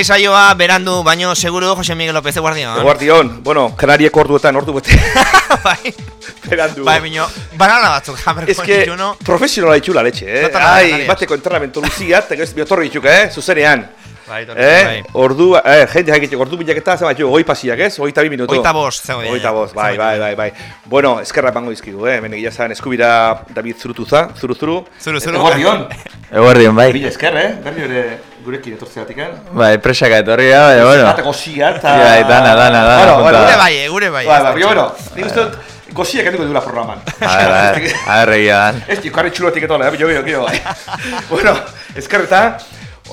Blai saioa berandu, baino seguru Jose Miguel López de Guardián. Guardión, bueno, Kanariek orduetan, ordu bete. bai, Berandu. bai, bino, banana batzuk, jamerko Es que no? profesionala itxula letxe, eh? Ai, Canarias. bateko entrenamentu luzia, eta gero ez biotorri itxuk, eh? Zuzenean. Bai, torri, Eh? bai. Ordu, eh, jende jakitxe, ordu bilaketa, zema txu, goi pasiak, ez? Oita bi minutu. Oita bost, zego dira. Oita bost, bai, bai, bai, bai. Bueno, eskerra pango izkigu, eh? Hemen egia zan, eskubira David Zurutuza, Zuru Zuru. Zuru, zuru. Guardión. Eguardion, bai. Bila esker, eh? Berri ere gurekin etortzeatik, eh? Bai, presaka etorri da, baina, bueno. Bate gozia, eta... Bai, dana, dana, dana, Bueno, bueno, Gure bai, eh, gure bai. Bai, bai, bueno, nik uste dut, goziak enduko dugula programan. A ver, a ver, a ver, egia dan. Ez dik, karri txulotik etola, eh, bio, bio, bio, bai. bueno, eskerreta,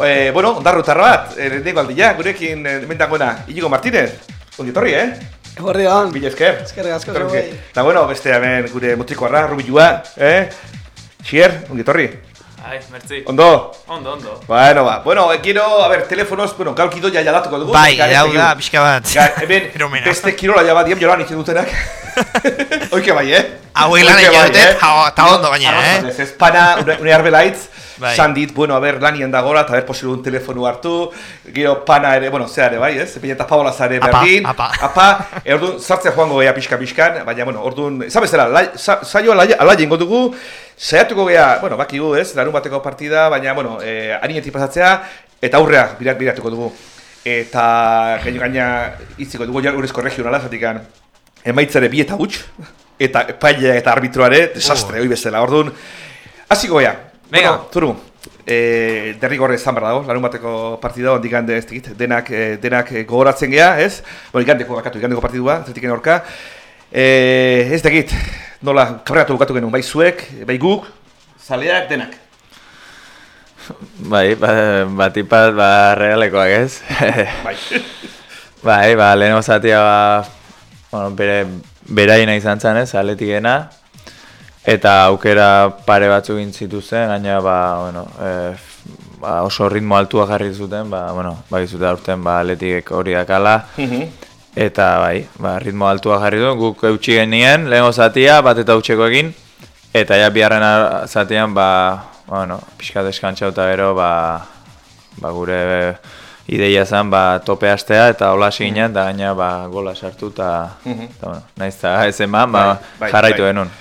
eh, bueno, ondarru tarra bat, eh, lehenengo aldia, gurekin hemen dagoena, Inigo Martínez, ongi etorri, eh? Eguardion. Bila esker. Eskerrik asko, bai. Eta bueno, beste hemen gure mutrikoarra, Rubilua, eh? Xier, ongi etorri. Ai, mertzi. Ondo? Ondo, ondo. Bueno, ba, bueno, eh, quiero, a ver, telefonos, bueno, gaurkido ja jaldatuko dugu. Bai, hau dakigu. da, pixka bat. Ga, hemen, beste kirola ja bat, diem jolan itzen dutenak. Oike bai, eh? Hauek lan Oike egin bai, dute, eh? eta- ondo Arroz, eh? Ez, ez pana, une, une arbelaitz, Bai. san dit, bueno, a ber, lanien dagoela, eta ber, posible un telefonu hartu, gero pana ere, bueno, zeare, bai, ez? Epina eta paola zare Apa, berdin, apa. apa, e, orduan, sartzea joango geha pixka-pixkan, baina, bueno, orduan, lai, sa, saio ala, ala jengo dugu, saiatuko geha, bueno, bakigu, ez, larun bateko partida, baina, bueno, eh, harinetik pasatzea, eta aurrea birat, biratuko dugu. Eta gaino gaina itziko dugu jarurezko regionala, zatikan, emaitzare bi eta huts, eta epaile eta arbitroare, desastre, hoi bezala, orduan, hasiko geha. Venga. Bueno, zuru, eh, derrigorre izan behar dago, larun bateko partida, ondik hande ez dikit, denak, eh, denak eh, gogoratzen geha, ez? Bueno, igandeko, bakatu, igandeko partidua, atletiken aurka. Eh, ez dakit, nola, kabratu bukatu genuen, bai zuek, bai guk, zaleak, denak. Bai, ba, batipat, ba, regalekoak ez. Bai. bai, ba, lehenengo zatia, ba, bueno, bere, beraina izan zen ez, atletikena. Eta aukera pare batzuk egin zituzten, gaina, ba, bueno, e, ba, oso ritmo altua jarri zuten, ba, bueno, ba, izute aurten, ba, atletikek hori dakala. Eta bai, ba, ritmo altua jarri du, guk eutxi genien, lehengo zatia, bat eta utxeko egin, eta ja biharren ar- zatian, ba, bueno, pixka deskantxau eta gero, ba, ba, gure ideia zen, ba, tope hastea, eta hola hasi ginen, eta gaina, ba, gola sartu, eta, eta bueno, nahiz eta ez eman, ba, Bai, bai, jarraitu bai. genuen.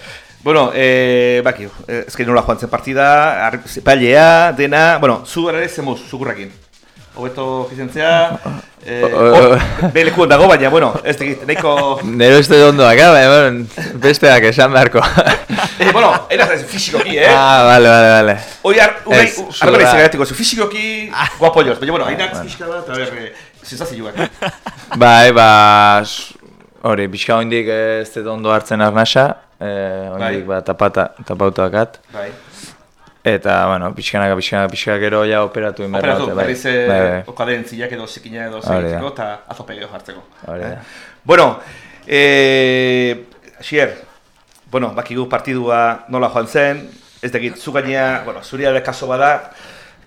Bueno, eh, baki, eh, ezken nola joan zen partida, ar- epailea, dena, bueno, zu ere zemuz, zugurrakin. Hobeto gizentzea, eh, O- o- hor, be lekuan dago, baina, bueno, ez dakit, nahiko... Nero uste dut ondoak, baina, bueno, besteak esan beharko. Eh, bueno, eraz ez fisikoki, eh? ah, vale, vale, vale. Hoi ar, unai, Ez, arbela zurra. izan gaitiko, zu fisikoki guapollos, baina, bueno, hainak fiska bat, a ber, eh, sensazioak. Bai, ba, hori, pixka hondik ez dut ondo hartzen arnasa, eh, Bai. ba, tapata, tapautakat. Bai. Eta, bueno, pixkanaka, pixkanaka, pixkanaka gero ja operatu behar Operatu, bai. berriz Bai, eh, bai, okadentziak edo zikina edo segitzeko, eta azopegeo jartzeko. hori Eh? Bueno, eh, Xier, bueno, bakigu partidua nola joan zen, ez dakit, zu gainea, bueno, zuria ere kaso bada,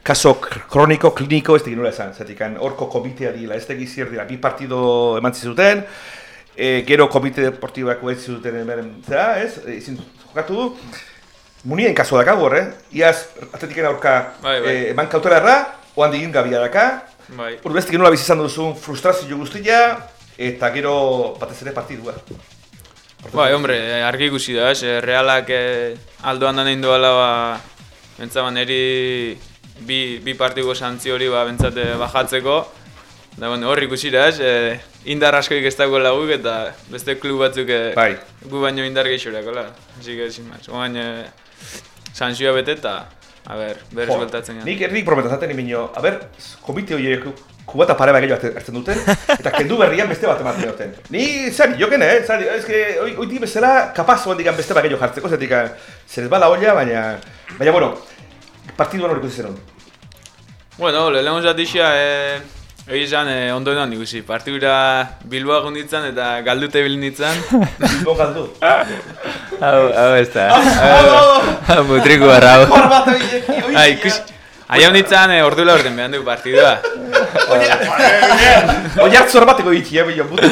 kaso kr- kroniko, kliniko, ez dakit nola esan, zatikan, horko komitea dila, ez dakit zier dira, bi partido eman zizuten, e, gero komite deportiboak ez zuten hemen, zera, ez, e, ezin jokatu du, munien kaso dakago hor, eh? Iaz, atletiken aurka Bai, bai. eh, eman kautela erra, oan digin gabia daka, Bai. Hor beste nola bizi izan duzun frustrazio guztia eta gero batez ere partidua. Bai, hombre, eh, argi ikusi da, ez? eh, Realak eh, aldoan da nahi duela, ba, bentsa eri bi, bi partiko santzi hori ba, bentsate bajatzeko. Da, bueno, hor ikusi da, ez? eh, indar askoik ez dagoela guk eta beste klub batzuk eh, Bai. gu baino indar gehiagoak, hola. Así que, sin más, oain eh, sanzioa bete eta a ber, berriz Jo, bueltatzen gara. Nik errik prometazaten imino, a ber, komite horiek kubata pare bat gehiago hartzen duten, eta kendu berrian beste bat ematen duten. Ni, zari, joken, eh? Zari, ez que, oi, oiti bezala, kapaz oan digan beste bat gehiago jartzeko, zetik, zer ez bala olla, baina, baina, bueno, partiduan hori ikusi zenun. Bueno, lehenengo zatixia, e, Egi esan, eh, ondo enan ikusi, partidura Bilboa gunditzen eta galdute bil nintzen. Bilbo galdu. Hau, hau ez da. Hau, mutriku barra hau. Hor bat horiek, oi, Ah, ikusi. Aia honitzen, e, ordu laurden behan du partidua. Oi hartzu hor bateko itxi, eh, bilo, putu,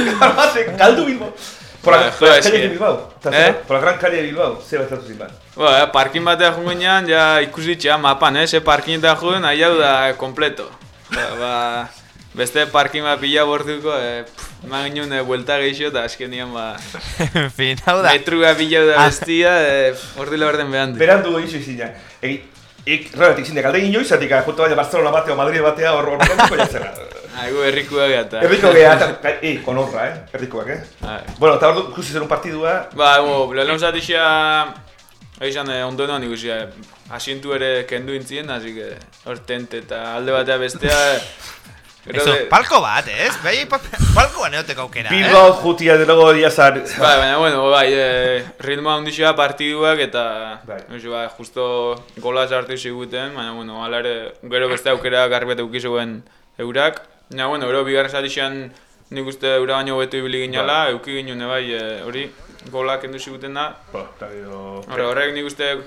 galdu Bilbo. Por la, la jo, calle de Bilbao. Ta- Eh? Por la gran calle de Bilbao, ze bat zin bat. Ba, eh, parkin batea jungo ginean, ja ikusi txea mapan, eh, ze parkin eta juen, ahi hau da kompleto. Ba, ba, beste parkin bat pila bortuko, eh, pff, eman ginen eh, buelta gehiago eta azkenian ba, En fin, hau da. metrua pila da bestia, eh, ordu laurden behan du. Berandu iso izina. Egi, ik, relatik zine, galde inoiz, atik, junto baina Barcelona bateo, Madrid batea, hor hor beranduko jatzera. Haigu herrikoa gata. Erriko geha, eta, e, con honra, eh, errikoak, eh. Bai. Bueno, eta hor ikusi zen un partidua, Ba, bo, lehen zatixia, Eixan, eh, ondo enan ikusi, eh, asientu ere kendu intzien, así que hor eta alde batea bestea. Eh, Eso, de- palko bat, ez? Bai, pa- palkoan eoteko aukera, Bilbao jutia de luego diazan. Bai, baina, bueno, bai, eh, ritmoa handixea partiduak eta Bai. bai. bai, justo gola sartu ziguten, baina, bueno, ala ere, gero beste aukera garbi bat eukizuen eurak. Baina, bueno, gero bigarren zatixean nik uste eura baino betu ibili ginala, euki ginen bai, eh, hori, golak kendu ziguten da. Bueno, eta gero... Horre, horrek nik uste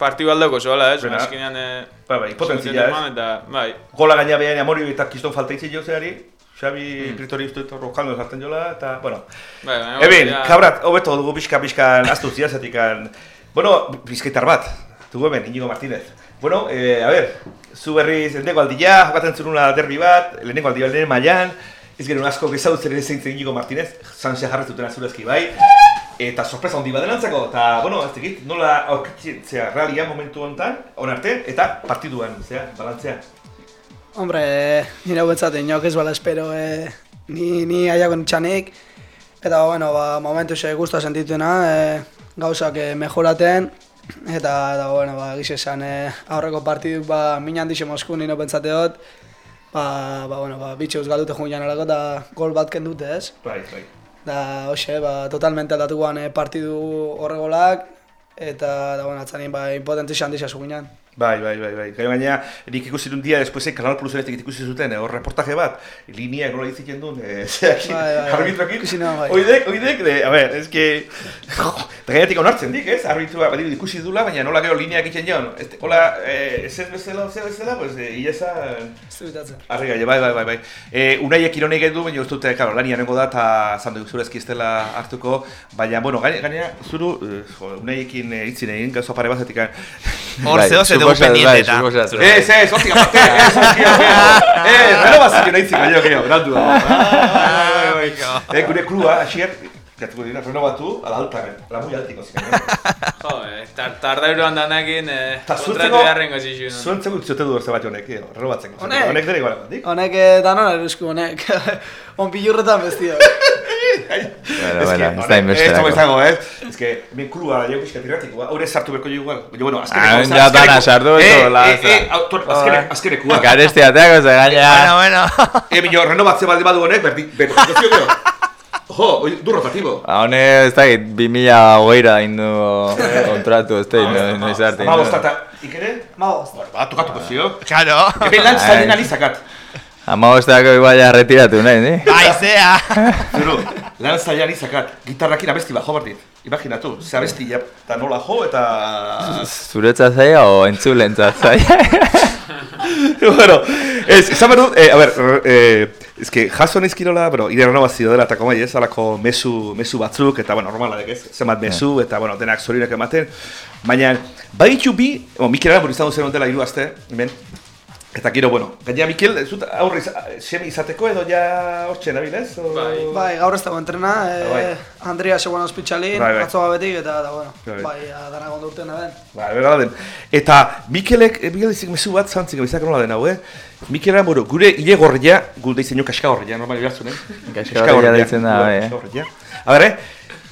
partidu aldako zoala, ez? Bena. Azkenean, eh, Bai, bai, potentzia, ez? Eta, bai, Gola gaina behan Amorio eta Kiston falta itzi jo zeari. Xabi, mm. Pritori uste dut rojando zartzen jola, eta, bueno. bai, baina, Eben, ja- kabrat, hobeto dugu pixka pixkan aztu zia, zatikan... Bueno, bizkaitar bat, dugu hemen, Inigo Martínez. Bueno, eh, a ver, zu berriz lehenengo aldia, jokatzen zuruna derbi bat, lehenengo aldia lehen mailan, ez gero asko gezautzen ere zeintzen Inigo Martínez, zantzia jarretzuten azurezki bai, eta sorpresa handi bat denantzako, eta, bueno, ez dakit, nola aurkitzen zea realia momentu honetan, hon arte, eta partiduan, zea, balantzea. Hombre, nire hau betzat, inok ez bala espero, eh, ni, ni aiako nitxanik, eta, bueno, ba, momentu xe guztua sentituena, eh, gauzak eh, mejoraten, eta, eta, bueno, ba, gize esan, eh, aurreko partiduk, ba, min handixe Mosku nino pentsate dut, ba, ba, bueno, ba, bitxe uzgaldute juan alako, eta gol bat kendute, ez? Bai, bai. Da, hoxe, ba, totalmente aldatu guan eh, partidu horregolak, eta, da, bueno, atzanin, ba, impotentzi handixa zuginan. Bai, bai, bai, bai. Gai baina, nik ikusi dun dia, después Kanal Plus ere ikusi zuten, eh, hor reportaje bat, linea nola iziten duen, eh, zeak, Bai, bai, bai. arbitrokin. Ikusi nuen, bai. Oidek, oidek, de, a ver, es que, eta gainetik onartzen dik, ez? Arbitroa, badi, ikusi dula, baina nola gero linea egiten joan. Ez, hola, eh, ez ez bezala, ez bezala, pues, eh, iesa, Ez du bitatzen. Arri gai, bai, bai, bai, bai. E, unaiek ironek edu, baina uste dute, karo, lania nengo da, eta zandu zurezki ez hartuko, baina, bueno, gaine, gainera, zuru, eh, jo, unaiekin e, itzin egin, gauza pare bat, zetik, Hor Bai, zeo ze dugu suposatu, bai, pendiente eta. suposatu. Ez, ez, hortik aparte, ez, hortik aparte. Ez, bero bazik nahi ziko, jo, jo, grandu da. Eh, gure klua, asier, gatuko dira, renovatu, ala altaren, ala muy altiko zikan. Jo, eh, tar, tardairuan danakin eh, Ta kontratu zuentzeko, beharren gozixu. zuentzeko utzote du orze bat jonek, eh, renovatzeko. Honek? Honek dere igual, dik? Honek eh, danon eruzku honek, on pilurretan bestio. Bueno, bueno, ez da Ez inbesterako. izango, ez? Ez que, min klua da jau pixka tirratiko, haure sartu berko jo igual. Baina, bueno, azkeneko. Ah, azkeneko- ja dana sartu Eh, beto, la, eh, eh, autor- azkene- azkenekua. Garesti ateako ze Bueno, gaina... bueno. Eh, bino, renovatze balde badu honek, berdin, berdin, berdin, Jo, du rotatibo. Ba, Hone, ez dakit, 2008 indu kontratu, ez da, indu, noiz arte. Ama indu. bostata, ikere? Magoz. Ba, tokatuko zio. Claro. Eben lan Ai. zailen alizakat. Ama bostako igual ja retiratu nahi, ni? Aizea. Zuru, lan zailen alizakat. Gitarrakin abesti bajo berdit. Imaginatu, ze abesti ja, eta nola jo, eta... Zuretza zaila o entzulentza zaila? bueno, ez, behar dut, eh, a ver, eh, ez que jaso nizkirola, bueno, ire renovazio dela eta komai ez, alako mesu, mesu batzuk, eta bueno, normala dek ez, zenbat mesu, eta bueno, denak zorinak ematen, baina, baditu bi, o, Mikel Aramburu izan zen dela hiru aste, hemen, eta gero, bueno, gainera Mikel, ez dut aurre semi izateko edo ja hortxe nabil ez? O... Bai. Bai, gaur ez dago entrena, Bai. eh, Andrea seguan ospitxalin, Bai, bai. atzo gabetik, eta, da, bueno, Bai. bai, dana gondurten da ben. Ba, bera den. Eta Mikelek, eh, Mikel izik mesu bat zantzik, bizak nola den hau, eh? Mikel Aramburu, gure ile gorria, gu deitzen jo kaska gorria, normal ibertzun, eh? Kaxka deitzen da, bai, eh? A ber, eh?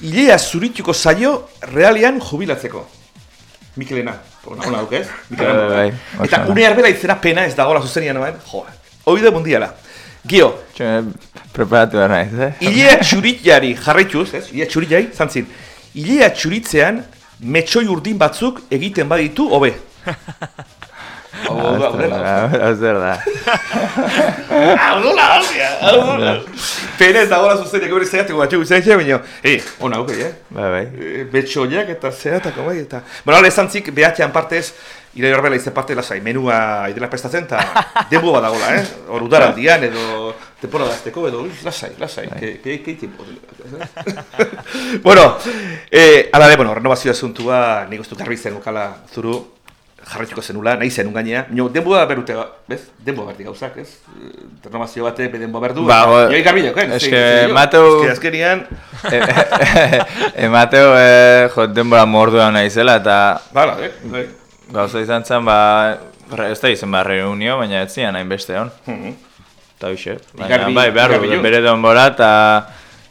Ilea zurituko zaio realian jubilatzeko. Mikelena. Ona, ona duk, ez? Bai, Eta une arbela izena pena ez dagoela zuzenian noen, jo, oide mundiala. Gio, Txone, preparatu behar naiz, eh? Ilea txuritjari jarraituz, ez? Ilea txuritzari, zantzin. Ilea txuritzean metxoi urdin batzuk egiten baditu, hobe. Hau da, hau da. Hau zer da. Hau da, hau da. Pena ez dagoela zuzeniak hori zehatuko batxu guztiak, baina, eh, ona, ok, eh? Bai, bai. Eh, Betxoiak eta zehatako bai, eta... Bueno, hale zantzik, behatzean partez, Ira horbela izan parte lasai, menua idela prestatzen, eta denbo bat dagoela, eh? Hor udaraldian, edo temporada azteko, edo lasai, lasai, que, que, que tiempo. bueno, eh, ala de, bueno, renovazio asuntua, nik uste garbi zen okala zuru, jarraituko zenula, nahi zen ungainea. Nio, denboa berute, bez? Denboa berdi gauzak, ez? Eh, Renovazio bate, be denboa berdu. Ba, go- Joi garbi joken. eske, Mateu- Eske, azkenian, Emateo, eh, jo, denbora mordua naizela, eta bala, eh? bai. gauza izan zen, ba, re- ez da izan ba, reunio, baina ez zian hainbeste hon. Mhm. Eta hoxe, baina Igarbi- bai, behar du, jo. bere denbora, eta,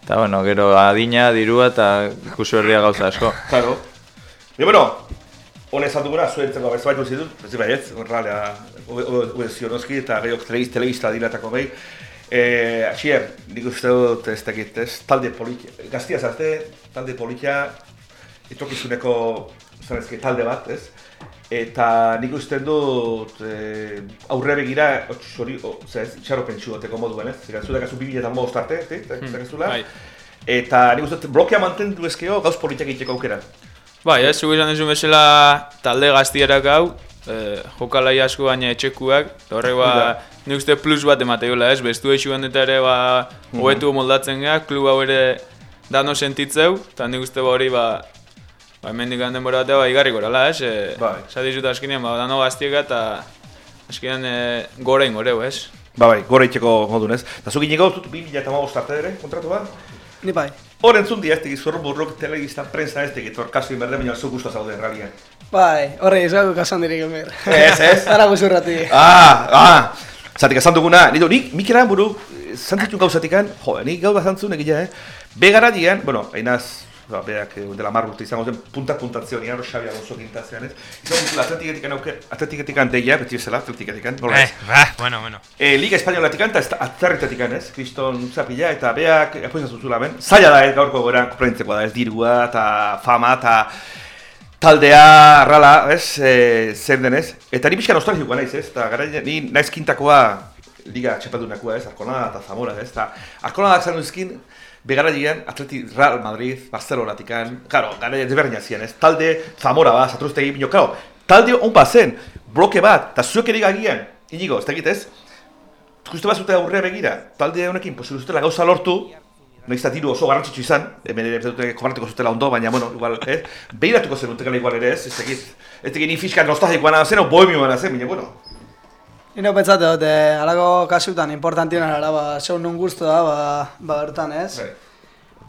eta bueno, gero adina, dirua, eta ikusi berdia gauza asko. Claro. Y bueno, honez alduguna, zuentzako bezu baitu zidut, ez bai ez, horralea, oe zionoski eta gehiok telebiz, telebizta dilatako behi. Eh, Asier, nik uste dut ez dakit, ez, talde politia, gaztia zarte, talde politia, etorkizuneko, zan ezke, talde bat, ez? Eta nik uste dut eh, aurre begira, hori, ez, itxaro pentsu bateko moduen, ez? Zera, zu dakazu 2000 eta modost arte, ez? Zakazula? Bai. Eta nik uste dut blokea mantendu ezkeo gauz politiak egiteko aukera. Bai, ez, zugu izan duzu bezala talde gaztierak hau, eh, jokalai asko baina etxekuak, eta horrek ba, nik uste plus bat emateola ez, bestu eixuan eta ere ba, hobetu moldatzen geha, klub hau ere dano sentitzeu, eta nik uste ba hori ba, ba, hemendik handen bora batea ba, igarri gorala ez, e, Bai. dizut azkenean ba, dano gaztieka eta azkenean e, gora ingoreu ez. Ba bai, gora itxeko modun ez. Eta zu gineko dut 2000 eta arte ere, kontratu bat? Ni bai. Hor entzun di ez tegi zurru burruk telebiztan prensa ez tegi torkazu inberde, baina zu guztua zaude en realia. Bai, horre, ez gau kasan dirik emir. Ez, ez? Ara guzurrati. Ah, ah! Zatik esan duguna, nido, nik, Mikel buru, zantzitun gauzatikan, jo, nik gau bat zantzun egia, eh? Begara dian, bueno, hainaz, ba, beak eh, dela mar urte izango zen, punta puntatzio nian, Xabi Alonso gintazioan, ez? Izan dut, atletiketikan auke, atletiketikan deia, beti bezala, atletiketikan, nola Eh, ez? ba, bueno, bueno. E, Liga Espainolatikan eta atzarritatikan ez, kriston zapila eta beak apoizan zuzula ben. Zaila da ez gaurko goran konprentzeko da ez dirua eta fama eta taldea arrala, ez, e, zer denez. Eta ni pixka nostalgikoa naiz ez, eta gara ni naiz kintakoa Liga txapeldunakoa ez, Arkonada eta Zamora ez, eta Arkonada zan duzkin, begara dian, Real Madrid, Barcelonatikan, claro, gara desberdina zian ez, talde Zamora ba, zatruztegi bino, claro, talde hon zen, bloke bat, eta zuek ere agian, inigo, ez dakit ez, Justo bat zute aurrea begira, talde honekin posible zutela gauza lortu, Noiz eta diru oso garrantzitsu izan, hemen ere dute kobartuko zutela ondo, baina, bueno, igual, ez? Behiratuko zen utekala igual ere ez, ez dakit. Ez dakit ni fiska nostalgikoa nahi zen, o bohemioa nahi zen, baina, bueno. Ni no pentsate dut, eh, alako kasutan importantiona ara, ba, zeun nun guztu da, ba, ba bertan ez. Bai.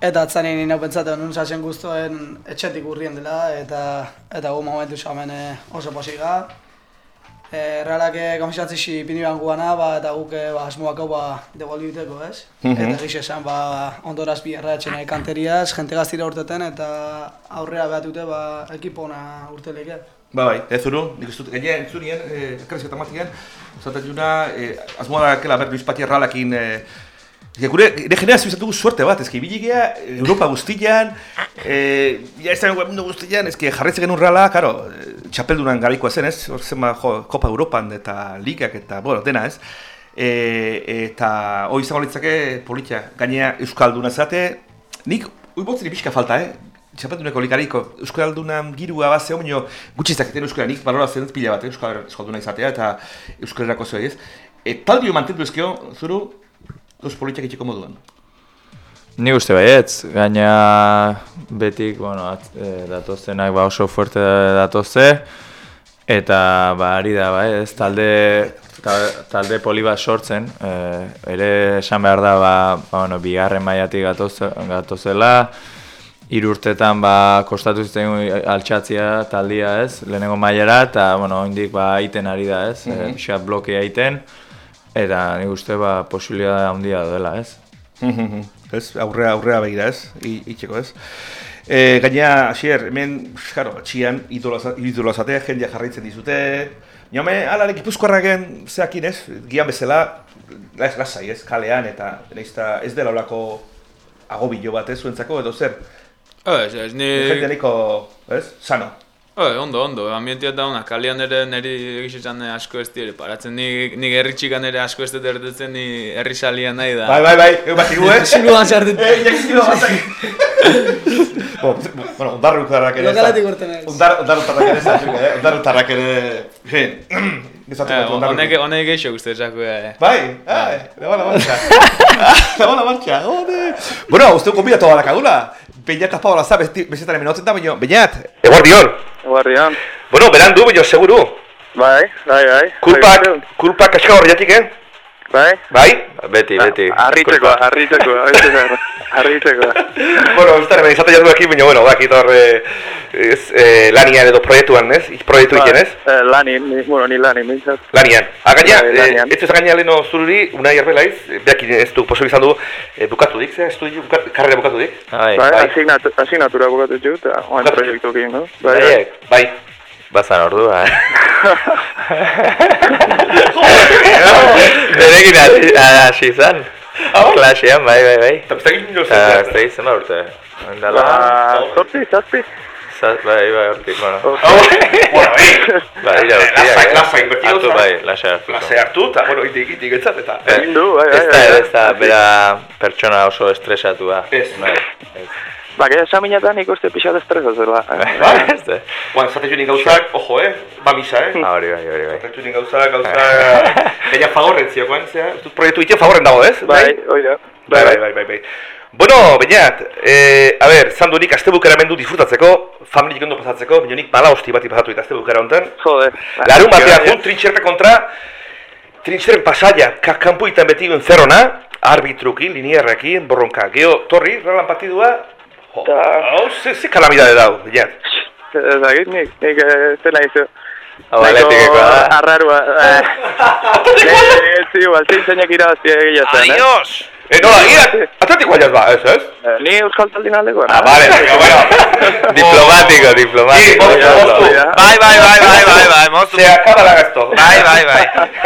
Eta atzani ni no pentsate nun zazen guztuen etxetik urrien dela, eta eta gu momentu xamen eh, oso posiga. E, realak konfisatzixi pini behan guana, ba, eta guk eh, ba, asmoako ba, devolbiteko, ez? Mhm. Eta gixe esan, ba, ondoraz bi erratzen kanteriaz, jente gaztira urteten, eta aurrera behatute, ba, ekipona urteleke. Ba, bai, ez zuru, nik ez dut, gainera entzunien, eh, elkarrizketa matien, zaten juna, eh, asmoa da, kela, ber, Luis Pati Erralakin, eh, gure, gure generazio izan dugu suerte bat, ezki, biligea, Europa guztian, eh, ja ez da mundu guztian, ezki, jarraitzen genuen reala, karo, eh, txapeldunan garaikoa zen, ez, hor zenba, jo, Kopa Europan eta Ligak eta, bueno, dena, ez, e, eta hori izango litzake politia, gainea Euskalduna zate, nik, ui botzeri pixka falta, eh, txapelduneko likariko Euskaldunan girua bat zehon, baina gutxi izaketen Euskara, nik balorazio dut pila bat, eh, Euskal, izatea eta Euskarerako zoi ez. E, taldio mantendu ezkeo, zuru, dos politiak itxeko moduan. Ni uste baietz, gaina betik, bueno, at, e, datozenak ba oso fuerte datoze, eta ba ari da, bai, ez, talde, ta, talde poli bat sortzen, e, ere esan behar da, ba, ba bueno, bigarren mailatik gatoze, gatozela, hiru urtetan ba kostatu zitzen altxatzia taldia, ez, lehenengo mailara, eta, bueno, oindik ba aiten ari da, ez, mm -hmm. blokea aiten, eta nik uste ba posibilitatea handia dela, ez. ez, aurrea, aurrea begira ez, I, itxeko ez. E, gaina, Asier, hemen, karo, txian, idola zatea, jendea jarraitzen dizute. Niome, alare, gipuzkoarragen zeakin ez, gian bezala, ez lasai ez, kalean, eta ez dela olako agobilo bat ez, zuentzako, edo zer. Ez, ez, ni... Jendea nahiko, ez, sano. Oi, ondo, ondo, ambientia da ona, kalean ere niri egizetan asko ez dire paratzen, ni, ni herritxikan ere asko ez dut erdetzen, ni herri salia nahi da. Bai, bai, bai, egu bat igu, eh? Zinuan sartzen. Eh, jak. Bo, bueno, ondarru utarrak ere. Lokalatik urten ez. Ondar, ondarru utarrak ere zatuk, eh? Ondarru utarrak ere... Gizatu Eh, bat ondarru. honek, honek geixo guzti esako, eh. Bai, ai, dago la marcha. dago la marcha, jode. Bueno, uste konbidatu gara kadula. Beñat azpaola za, bezetan hemen hotzen da, baina, Beñat. Eguardion. Guardian. Bueno, berandu, baina, seguru. Bai, bai, bai. Kulpak, kulpak kaska horriatik, eh? Bai. Bai? Beti, beti. Arritzeko, arritzeko, arritzeko. bueno, ez da, hemen izate jatu ekin, baina, bueno, bak, itor, eh, ez, eh, lanian edo proiektuan, ez? Proiektu iken, ez? Eh, lanin, ni, bueno, ni lanin, mintzat. Lanian. Againa, Bai, eh, lanian. ez ez againa leheno zururi, unai arbelaiz, beak ez du poso izan du, eh, bukatu dik, ze, estudio, bukat, karrera bukatu dik? Bai, Bai, bai. asignatu, asignatura bukatu dut, oan proiektu egin, no? Bai, bai. Bai. bazan ordua, eh? Berekin hasi- izan. Klasean, bai, bai, bai. Eta beste egin Eta ez da izan urte. Ondala, Ba, zortzi, zazpi. za- bai, bai, hortik, bueno. bueno, eh, Bai, ira urtiak, Lasai, lasai, beti Hartu, gauza. bai, lasai hartu. klase hartu, eta, bueno, itik, itik, etzat, eta... Eh, Egin du, bai, bai, Ez da, bai. ez da, bera pertsona oso estresatua. Ez. Bai, ez. Ba, gehi esaminetan ikuste pixat estresa zela. Bai. Ez. Bueno, zate junin gauzak, ojo, eh? Ba misa, eh? Ah, hori bai, hori bai. Zate junin gauzak, gauzak... Gaina fagorren ziokoan, zera? Zut proiektu ite fagorren dago, ez? Bai, hoi da. Bai, bai, bai, bai, bai. Bueno, Beñat, eh, a ber, zandu nik astebukera mendu disfrutatzeko, familik ondo pasatzeko, baina nik mala hosti bati pasatu dit astebukera hontan. Joder. Larun batean jun, trintxerpe kontra, trintxerpen pasaia, ka- kanpuitan beti guen zerrona, arbitrukin, linierrekin, borronka. Geo, torri, ralan partidua, Ta- hau, ze, ze kalamidade dau, Beñat. Ez dakit, nik, nik eh, ez dela izu. Hau atletikekoa da. Arrarua. eh. Ez, zi, igual, zein zeinak irabaztia egia zen, eh? Adiós! Eh, nola, gira, atletikoa jaz ba, ez, ez? Eh, Ni Euskal Taldin aldekoa. Ah, vale, venga, bueno. Diplomático, Sí, diplomático. moztu. Bai, bai, bai, bai, bai, bai, moztu. Se acaba la gasto. Bai, bai, bai.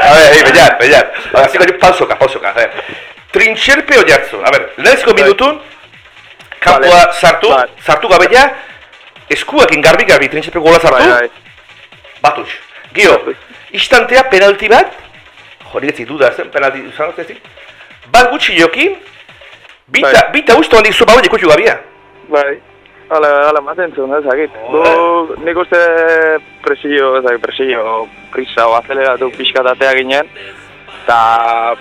A ver, hey, Bellar, Bellar. Ahora sí, coño, pausoka, pausoka. A ver. Trintxerpe oiartzun. A ver, lehenzko minutun, kanpoa sartu, Vale. sartu gabeia, eskuekin garbi garbi trintxerpe gola sartu, Bai, bai. batuz. Gio, instantea penalti bat, jori ez duda zen penalti izan ez bat gutxi jokin, bita, Bai. bita usto handik zu bauen ikutu gabia. Bai. Hala, hala maten zuen, ez dakit. Gu, nik uste presio, ez dakit, presio, prisa o aceleratu pixkatatea ginen. Eta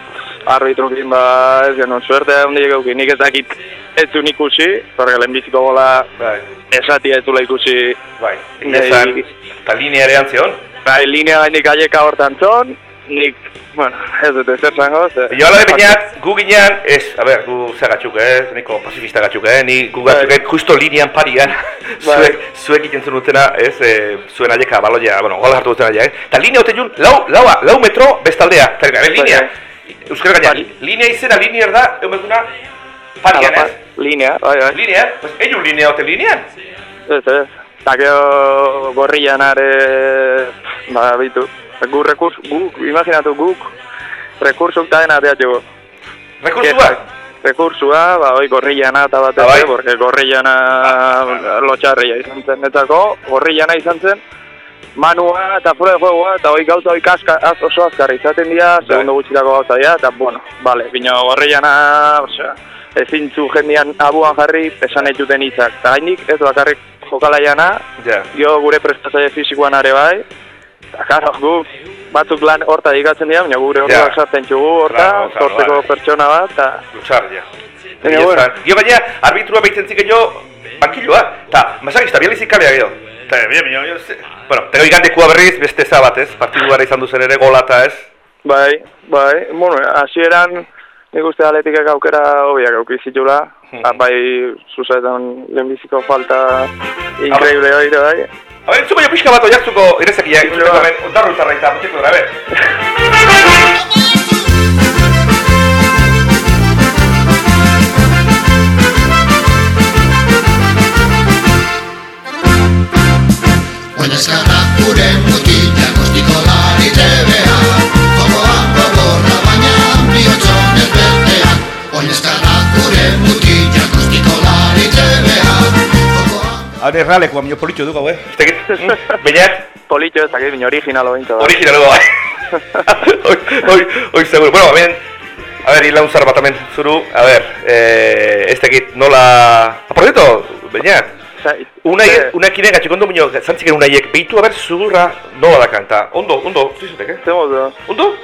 arbitrukin ba, ez genuen suerte handik gauki. Nik ez dakit ez zuen ikusi, porque lehenbiziko gola Bai, esatia ez zula ikusi. bai. Inezan, eta linea ere antzion. Bai, linea gainik aieka hortan zon, nik, bueno, ez dut ezer zango. Jo ala beñat, gu ginean, ez, a ber, gu ze gatxuk, eh, niko pacifista gatxuk, eh, ni gu gatxuk, Bai. eh, justo linean parian, Bai. zuek, zuek zen utena, ez, eh, zuen aieka, baloia, bueno, gola hartu duten aia, eh, eta linea ote jun, lau, laua, lau metro bestaldea, eta linea, Bai, euskara gaina, linea izena, linear da, parian, Hala, ez, Linea, bai, bai. linea, pues, egin linea ote linean, Ez, ez. Eta gero gorrian are, ba, bitu. Gu rekurs, gu, imaginatu guk, rekursuk eta dena ateatxeko. rekursua, Rekursua, ba, hoi gorriana eta bat Ah, bai. porque gorriana lotxarria izan zen netako, gorriana izan zen, manua eta fuera de juegoa, eta hoi gauza hoi kaska, az, oso azkarri izaten dira, Bai. segundo gutxirako gauza dira, eta bueno, vale, bino gorriana, osea, ezin zu jendian abuan jarri esan etxuten hitzak. Eta gainik ez bakarrik jokalaiana, ja, jo gure prestatzaile fisikoan are bai, eta karo, gu batzuk lan horta dikatzen dira, baina gure hortak Ja. sartzen txugu horta, Claro, sortzeko vale. pertsona bat, eta luchar, ja. Baina, bueno. Gio baina, arbitrua behiten zik jo, bankiloa, eta, masakista, bializik kalea gero. Eta, bine, bine, bine, ze- bueno, pero igandekua berriz, beste zabat, ez? Partidu gara izan duzen ere golata, ez? bai, bai, bueno, hasieran nik uste atletikak aukera hobiak auki zitula, Mhm. bai, zuzetan lehenbiziko falta increíble hori bai. A ver, entzuko jo pixka bat oiartzuko entzuteko Bai. hemen, ondarru izarra eta mutiko dara, neskarra gure mutila gostiko lari trebea Jokoa gogorra baina bihotxon ez betean Oin eskarra gure mutila gostiko lari trebea Hore, erraleko, amio politxo dugu, eh? Zegit, hmm? bineak? Politxo, zegit, bine original ointo. Original, bai. Hoi, hoi, hoi, seguro. Bueno, amien, a ver, hila unzar bat amen, zuru, a ver, eh, ez tegit, nola... Ah, Aprozito, bineak? Unai, Eh. unai kine gatxik ondo minio, zantziken unaiek, behitu haber zugurra nola da kanta. Ondo, ondo, zuizutek, eh? Zemo du. Ondo?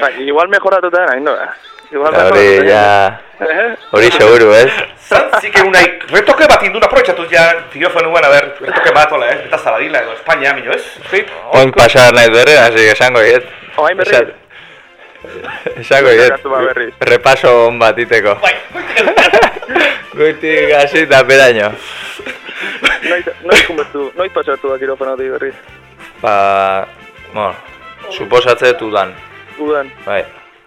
Ba, igual mejoratuta den, hain doa. Igual hori, ja, den. hori seguru, ez? Zantziken unai, retoke bat indun aprobetxatuz ja, filofonuan, a ber, retoke bat, hola, eh? Eta zaladila, edo, Espainia, minio, ez? Oin pasar nahi berri, hasi que esango hiet. Oain berri. Esan- Esango berriz. repaso on bat iteko. Bai, Goitik hasi eta beraino. Noiz, noiz kumertu, noiz pasatu da kirofanotik berriz. Ba, bueno, suposatze dudan, Udan. bai.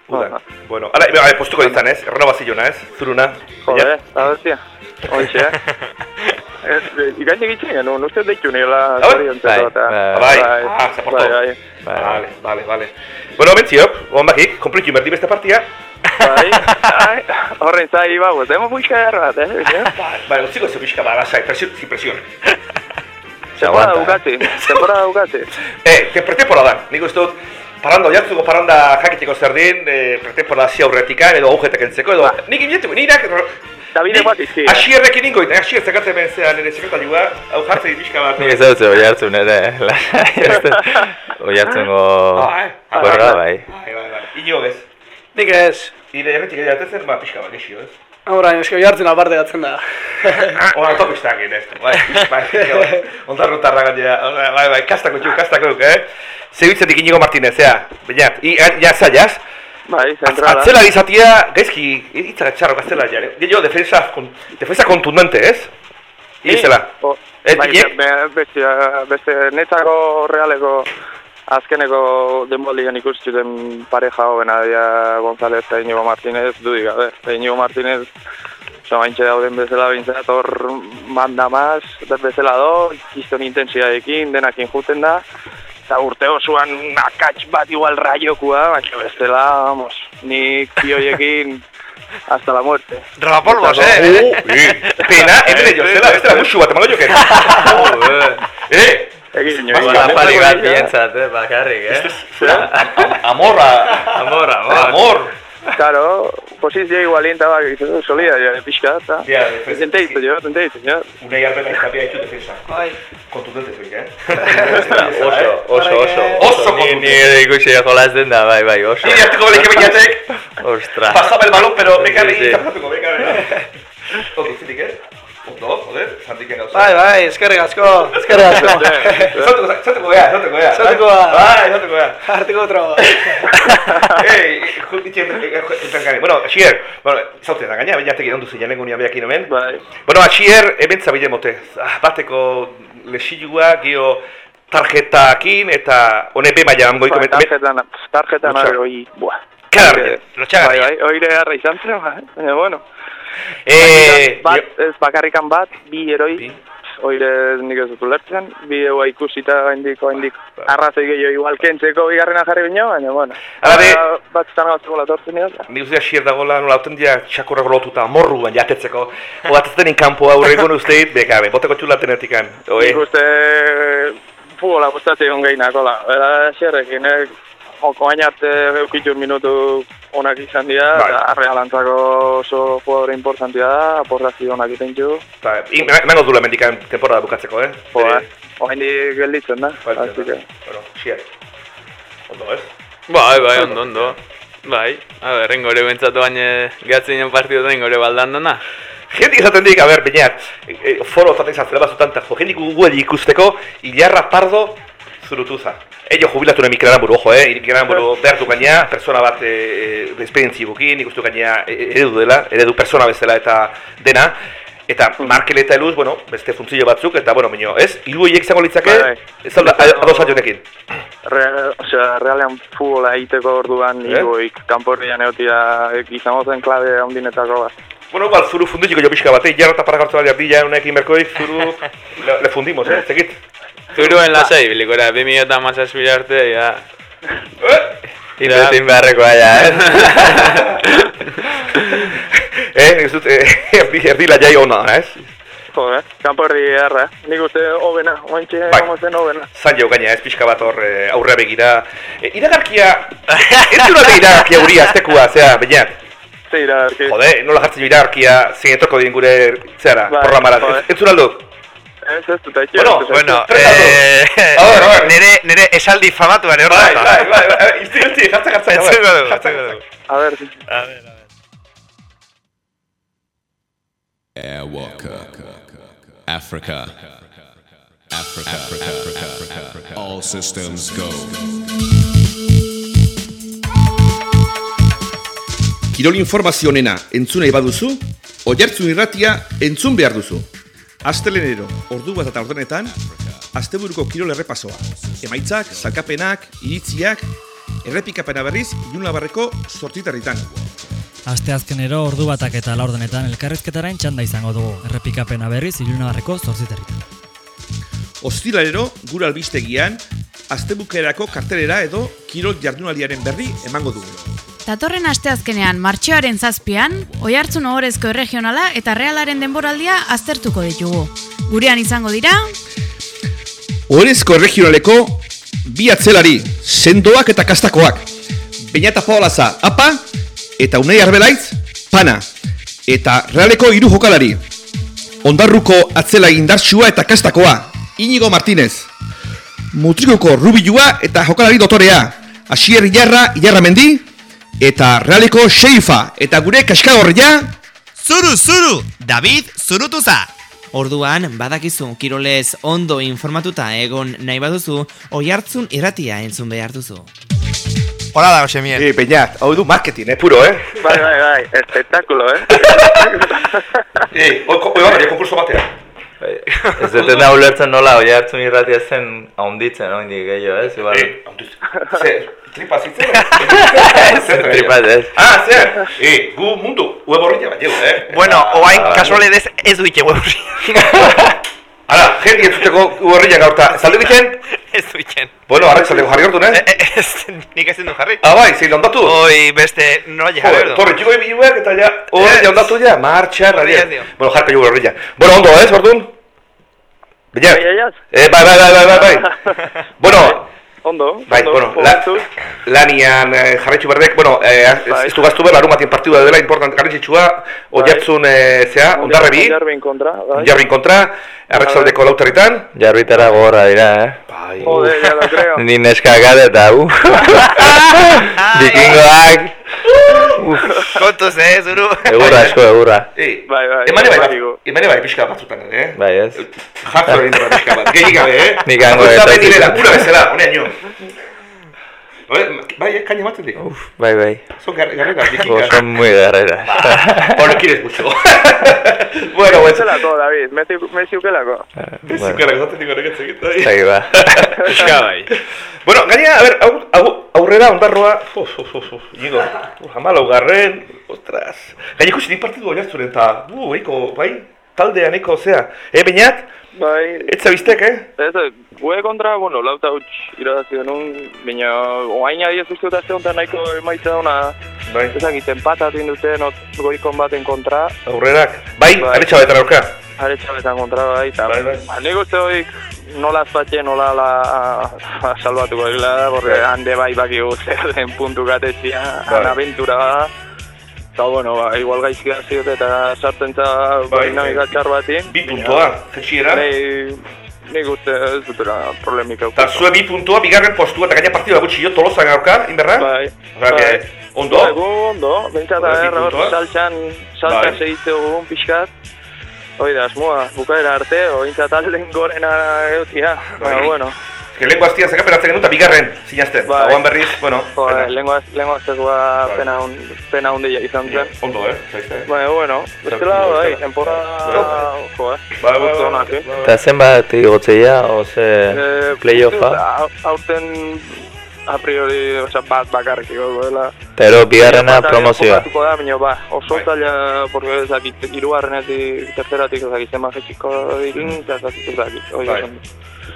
Udan. Ah. Bueno, ala, ala, postuko izan, ez? Renovazioa, ez? Zuruna. Jode, a ver, tia. Hoxe, eh? Ikain egitxe gen, un uste deitu nila Ah, bai? zoriontzeko eta... Bai, bai. Ah, se aportó. Bai, bai. Bai, Vale, vale, vale. Bueno, mentziok, on bakik, komplitu inberti beste partia. Bai, bai. Horren zai, ba, pues, demo buika bat, eh? Bai, utziko ez pixka ba, lasai, presión. Temporada aguanta, bukatzi, temporada bukatzi. Eh, que pretemporada, nik uste dut, paranda oiartzuko paranda jakiteko zer din, eh, pretemporada zi aurretikan, edo agujetak entzeko, edo, nik inietuko, nirak, Davide bat izki, eh? Asierrekin ingo, eta asier zekatzen ben zean nire sekretarioa, hau jartzen pixka bat. Nik ez dut oi hartzun ere, oi hartzungo eh? Ah, borra, bai. bai. Bai, bai, bai. Nik ez. Ire erretik edo jatezen, ba, pixka bat, gexio, ez? Hora, eske jartzen aparte gatzen da. Ona topistak egin ez, bai, bai, bai, ondarro tarra gainera, bai, bai, kastako txu, kastako duk, eh? Zebitzetik inigo Martinez, ea, bainat, i, ja, zaiaz, Bai, zentrala. atzela izatia, gaizki, itzara txarro gaztela jare, gehiago defensa, kon, defensa kontundente, ez? Izela. O, Eh, bai, beste netzako realeko azkeneko denboldian ikustuten pareja hobena dira González eta Inigo Martínez dudik gabe. Inigo Martínez Zabaintxe dauden bezala bintzat hor manda maz, bezala do, kiston intensiadekin, denakin juten da. Eta urte osoan akats bat igual raiokua, baina bestela, vamos, nik pioiekin hasta la muerte. Rapapolvos, Uh, eh? pena, hemen edo zela, bestela musu bat, emango joken. Eh, Egin Bai, inoiz. bai, Pali bat bientzat, eh, bakarrik, eh? amorra, Amor, amor. amor. Claro, posizio igualien eta bak, izu, solia, ja, pixka, eta... Ja. Tente ditu jo, tente ditu jo. Unai arbeta izkapia ditu defensa. Bai. Kontundente zuik, eh? Oso, oso, oso. Oso Ni, kontundente. ni ere ikusi jolasten da, bai, bai, oso. Nire hartuko belik ebainatek, Ostra. pasaba el balón, pero bekarri Sí, sí. tapatuko, bekarri. Ondo, zirik, eh? Ondo, joder, zantiken gauza. Bai, bai, eskerrik asko. Eskerrik asko. Zatuko, zatuko gea, zatuko gea. Zatuko gea. Bai, zatuko gea. Artiko otro. Ei, jutitxe, entrankari. Bueno, Xier, bueno, zaute da gaina, baina teki ondu ziren nengo nian behakin omen. Bai. Bueno, Xier, ebentza bide mote. Ah, Bateko lesilua, gio tarjetakin, eta hone be maia goiko Bai, Tarjetan, tarjetan, hori, buah. Karri, lotxagarri. Bai, bai, oire harra izan zen, bai, baina, bueno. Eh, bat, ez bakarrikan bat, bi eroi, Bi. oire nik ez dut ulertzen, bi ikusita gaindik, gaindik, arrazoi gehiago igual kentzeko bigarrena jarri bino, baina, bueno. Be- Ba- Bat zan gauzeko latortzen dira. Nik uste Xier dagoela nola hauten dira txakurrak lotuta morruan jatetzeko. Ogatzen kanpoa aurregun usteit, beka, ben, boteko txulaten ertikan. Oe, Nik uste futbola gustatzen egon gehinakola. Bera, xerrekin, eh, joko baina arte eukitun minutu onak izan dira, Bai. eta realantzako oso jugadore importantia da, aporrazio onak iten du. eta, emango dula mendikan temporada bukatzeko, eh? Jo, eh, orain gelditzen da, Bai, así que... Bueno, Xier. Ondo, ez? Bai, bai, ondo, ondo. Bai, a ber, engore bentsatu baina gehatzen nien partidotan engore baldandana. Jendik esaten dik, a ber, baina, e, e, foro zaten zazela bazutan, eta jendik gugueli ikusteko, Ilarra Pardo zurutuza. Ello jubilatu nahi Mikel Aramburu, ojo, eh? Mikel Aramburu behartu gaina, persona bat e, e, esperientzi bukin, ikustu gaina eredu dela, eredu persona bezala eta dena. Eta Markel eta Eluz, bueno, beste funtzio batzuk, eta, bueno, minio, ez? Hiru horiek izango litzake, Bai, bai. ez da, ados aionekin. Real, osea, realean futbola egiteko orduan Eh? igoik kanporrian egotia izango zen klabe handinetako bat. Bueno, igual, zuru fundutiko jo pixka bat, eh? Jarra eta para gartu bat ardilla, unekin berkoik, zuru, le, le fundimos, eh? Zekit? Zuruen lasai, bilikora, 2000 eta mazazpila arte, ja. Eh? Invertin beharrekoa ja, eh? eh, ez dut, eh, erdi, erdi jai ona, ez? Jo, eh? Kampo erdi erra, eh? Nik uste hobena, oantxe Bai. bai. zen hobena. Zan gaina ez pixka bat hor eh, aurre begira. E, iragarkia, ez du nate iragarkia guri aztekua, zera, baina. Ze iragarki. Jode, nola jartzen iragarkia zein etorko din gure zera, Bai, programara. jode. Ez, aldu? Ez ez dut aitxe. Bueno, bueno, eh, A ver, a ver. nire, nire esaldi famatuan hor Bai, bai, bai, bai, izti, izti, jartzen, jartzen. Entzungo dugu, entzungo dugu. A ver, A ver, a ver. Airwalker. Africa. Africa. Africa. Africa. All systems go. Kirol informazio onena entzun nahi baduzu, oiartzun irratia entzun behar duzu. Astelenero, ordu bat eta ordenetan, asteburuko kirol errepasoa. Emaitzak, zalkapenak, iritziak, errepikapena berriz, ilunlabarreko sortzitarritan. Asteazkenero ordu batak eta laurdenetan elkarrizketaren txanda izango dugu, errepikapena berriz ilunabarreko zortziterritan. Ostilalero, gure albistegian, astebukerako kartelera edo kirol jardunaldiaren berri emango dugu. Datorren asteazkenean martxoaren zazpian, oihartzun ohorezko erregionala eta realaren denboraldia aztertuko ditugu. Gurean izango dira, Ohorezko erregionaleko bi atzelari, sendoak eta kastakoak. Beñata Paolaza, apa, eta Unai Arbelaitz, pana. Eta realeko hiru jokalari. Ondarruko atzela indartsua eta kastakoa, Inigo Martínez. Mutrikoko Rubilua eta jokalari dotorea, Asier Iarra, Iarra Mendi, eta realeko Xeifa, eta gure kaskagorria, Zuru, zuru! David Zurutuza! Orduan, badakizu kirolez ondo informatuta egon nahi baduzu, oihartzun irratia entzun behar duzu. Hola da, Josemiel. Eh, Peñat, hau du marketing, eh, puro, eh? Bai, bai, bai, espektakulo, eh? Eh, oi, oi, oi, konkurso batea. Ez dut ulertzen nola, oi hartzun irratia zen haunditzen, oindik gehiago, ez? Eh, hau duz, ze, tripa zitzen? tripat ez. Ah, zer, eh, gu mundu, web horria bat, jau, eh? Bueno, Eta- oain kasualedez ez duite webri. Hala, jengi entzuteko gu horria gaurta, zaldu diken? ez duiten. Bueno, arrek zaldeko jarri gortu, Eh, ne? eh, Ez, nik ezin du jarri. Ah, bai, zein ondatu? Hoi, beste, nola jarri Joder, erdo. torre, txiko ibiluak eta ja, Ez. ondatu ja, martxa, radia. Ez. Bueno, jarpe jugu horria. Bueno, ondo, ez? Bina, eh, bai, bai, bai, bai, bai, bai. Bueno, Ondo, Bai, ondo, bueno, la, momentuz. lanian eh, jarraitzu berdek, bueno, eh, ez, Bai. ez du gaztu behar, larun batien partidua dela, important garrantzitsua, oiartzun, eh, zea, ondarrebi, Ondarrebin kontra, bai. jarrin kontra, arratsaldeko lauterritan. Jarbitara gogorra dira, eh? Bai. Joder, ya lo creo. Ni neskakat eta, uh. Bikingoak, Kontuz, eh, zuru. egurra asko, egurra. Bai, bai, emane bai, badakigu. emane bai, pixka batzutan, ere, eh? Bai, ez? Jartzo egin dara pixka bat, gehi gabe, eh? Nik hango eta dela, pura bezala, honean jo. Bai, eh, kaina ematen di. Uf, bai, bai. Son gar garrera, Oh, vikingak. son muy guerreras. Bueno, quieres mucho. bueno, bueno. Zelako, David, Messi, Messi ukelako. Ez Bueno, zukara gozatzen diko neketze egiten. zaki ba. Euska bai. Bueno, gaina, a ver, au, au, aurrera ondarroa, uf, uf, uf, uf, Inigo, uf, hamalau garren, ostras. Gaina ikusi nik partidu oiartzuren, eta, bu, eiko, bai, taldea neko, zea, eh, bainat, Bai, etza biztek, eh? ez, gue kontra, bueno, lauta huts irabazi denun, baina oain adiez uste dut honetan nahiko emaitza dauna, Bai, ezakit, empatatu induten, ot, goikon baten kontra, aurrerak, bai, Bai. aretsa batean aurka. aretxabetan kontra bai, eta Bai, bai. ba, nik uste hoik nola azpatxe, nola la, a, salbatuko dira da, porque Bai. hande bai bakigu zer den puntu gatetzia, Bai. han aventura da, eta bueno, ba, igual gaizki hasi dut eta sartzen za Bai, dinamika bai. txar batin. Bi puntua, jetxiera. Nei, nik uste ez dutela problemik Eta eukiko. zue bi puntua, bigarren postua, eta gaina partidua gutxi jo, tolozan aurka, inberra? Bai, Osea, que, ondo? Bai, gu ondo, bentsat Joder, bi agerra hor, saltxan, saltxan Bai. segitze dugun pixkat. Hoi da, asmoa, bukaera arte, ointzat alden gorena eutia. Bai. Baina, bueno, que lengua aztia zekaperatzen genuen, eta bigarren, zinazten. Bai. Eta oan berriz, bueno, joder, pena. lengua, lengua Bai. pena, un, pena hundia izan zen. Ondo, eh? Zaizte. Baina, bueno, bestela, Bai, bai, temporada, joder, Bai, bai, bai, bai. Eta zenbat igotzeia, oze, Eh, playoffa? au- Aurten a priori, oza, bat bakarrik igoko dela. Eta ero, bigarrena promozioa. jokatuko da, baina ba, oso Bai. zaila, porque ezakit, irugarrenetik, terceratik, ezakit, zenba jetxiko dirin, eta ezakit, ezakit, hoi Bai.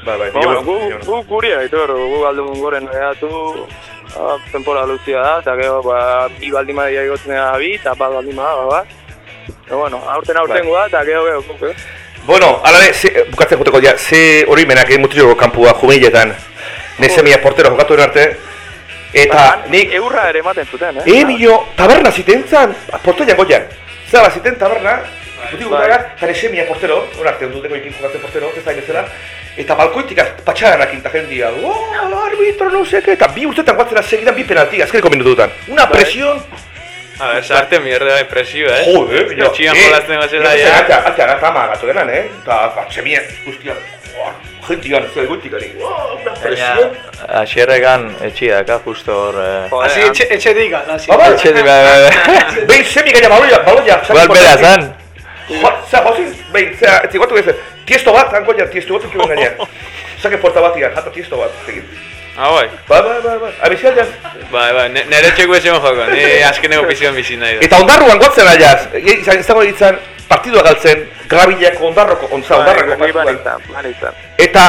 Bai, bai, Ba, bueno, gu, bilo- gu guria, aitor, gu aldun goren egatu, ah, temporada luzia da, eta gero, ba, bi baldin badia igotzen da bi, eta bat baldin bada, ba, bat. Eta, bueno, aurten aurten Bai. goa, eta gero, gero, guk, eh? Bueno, ala be, ze, bukatzen joteko ja, ze hori menak egin mutiloko kanpua jumiletan. Nezemia portero jokatu arte. Eta nik, Eurra ere ematen zuten, eh? e nio, taberna ziten zan, portoian goian. Zaba ziten taberna, mutil Bai. gutara, eta nesemia portero, hor arte onduteko ikin jokatzen portero, ez da bezala. Eta balkoitik patxaganak eta jendia, oh, arbitro, no sé qué, eta bi urtetan guatzera segidan bi penalti, azkeneko minututan. Una Bai. presión, A ver, sarte mierda de presioa, eh? Joder, pilla. Etxian jolasten bazela, ja. ja. Atea, atea, gata ama gatu denan, eh? Eta, ba, semien, guztia, joa, gentian, zuen goitikari. Wow, una presión. asierregan etxiaka, justo hor... Eh. Hasi etxe, etxe digan, hasi. Ba, bai. Etxe, bai, bai, bai. Behin semi gaina baloia, baloia. Igual bera zan. Josin, behin, zera, ez zigatu gezen, tiesto bat, han goian, tiesto bat, ekiben gainean. Zake porta bat igan, jata tiesto bat, egin. Ah, bai. Ba, ba, ba, ba, abizial jaz. Bai, bai, ne- nere txeko esan joko, ni azkeneko pizioan bizi nahi da. Eta ondarruan gotzen aiaz, izan, izango ditzen, partidua galtzen, grabilako ondarroko, ontza ondarrako Bai, bai, partidua. bai. Eta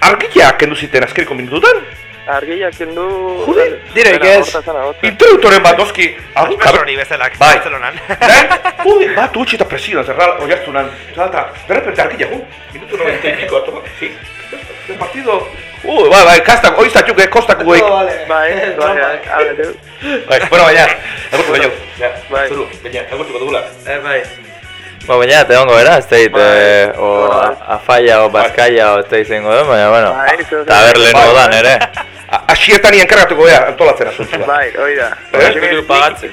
argiak kendu ziten azkeneko minututan? Argiak kendu... Joder, direk ez. Introductoren bat oski. Argi Profesori bezalak, Bai. Barcelonan. Joder, bat utxi eta presionan, zerra oiartzunan. Eta, eta, de repente argiak, uh, minutu 90 y pico, atoma, sí. El partido... Uh, bai, bai, kastak, oiztatxuk, eh, kostak guek. Bai, bai, bai. Bai, bueno, baina, agurtu baino. Bai. agurtuko dugula. Eh, bai. Ba, baina, te hongo, era? Ez teit, eh, o Bai. afaia, o bazkaia, o ez teit zengo den, baina, bueno, Bai, eta ber lehen Bai. modan, ere. Asiertan nien kargatuko gea, antolatzen asuntua. Bai, hoi da. Eh? Nik pagatzen.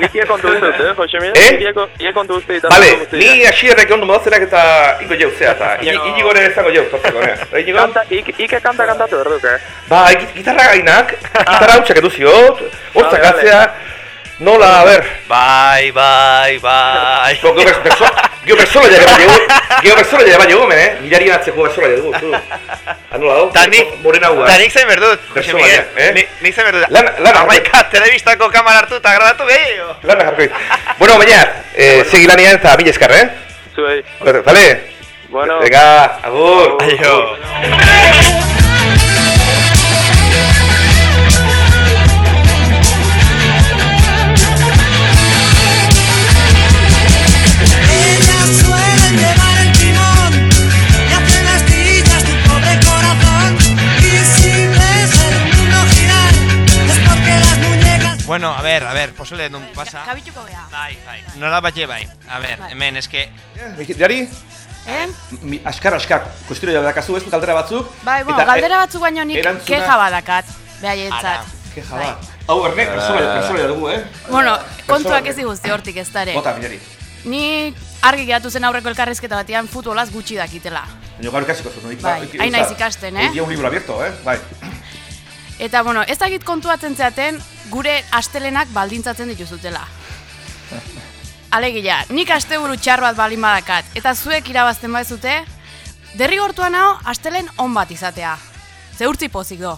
Nik ie kontu dut, eh, Jose Miguel? Eh? Nik ie- ie kontu dut, eta Vale, ni asierrek ondo modatzenak eta ingo jau zea, eta Jo. inigo ere ezango jau, tortzeko, nea. Inigo? Kanta, ik, ike kanta kantatu berduk, eh? Ba, git- gitarra gainak, gitarra hautsak edu ziot, hortzak Vale, vale. atzea, nola, a ber, Bai, bai, bai. Gio gio berso, gio bersola ja geba dugu, gio bersola ja geba dugu, men, eh? Milari atzeko bersola ja dugu, zu. Anola hau? Ta nik, Morena hua. ta nik zain berdut, Jose Pertsona, Miguel. eh? Ni- Nik zain berdut. Lan- lan- Amaika telebistako kamara hartu eta grabatu gehiago. Lana jarko dit. Bueno, baina, eh, segi lanean eta mila eskar, eh? Zuei. Vale? Bueno. Venga, agur. Aio. Bueno, a ver, a ver, posible non pasa. Kabituko gea. Bai, bai. Nola bat bai. A ver, Bai. hemen eske Jari, Eh? mi, askar, askar, kustiro ja dakazu, ez galdera batzuk. Bai, bueno, Eta, galdera eh, batzuk baino nik erantzuna- keja badakat, behaietzat. Ara. Keja Bai. ba. Hau, erne, bersola dugu, eh? Bueno, kontuak ez diguzti hortik ez dare. Bota, milari. Ni argi geratu zen aurreko elkarrezketa batean futbolaz gutxi dakitela. Baina gaur ikasiko zuen. Bai, hain naiz ikasten, eh? Día un libro abierto, eh? Bai. Eta, bueno, ez dakit kontuatzen zeaten, gure astelenak baldintzatzen dituzutela. Alegia, nik asteburu txar bat balin badakat, eta zuek irabazten badezute, derrigortua nao astelen on bat izatea. Ze urtzi pozik do.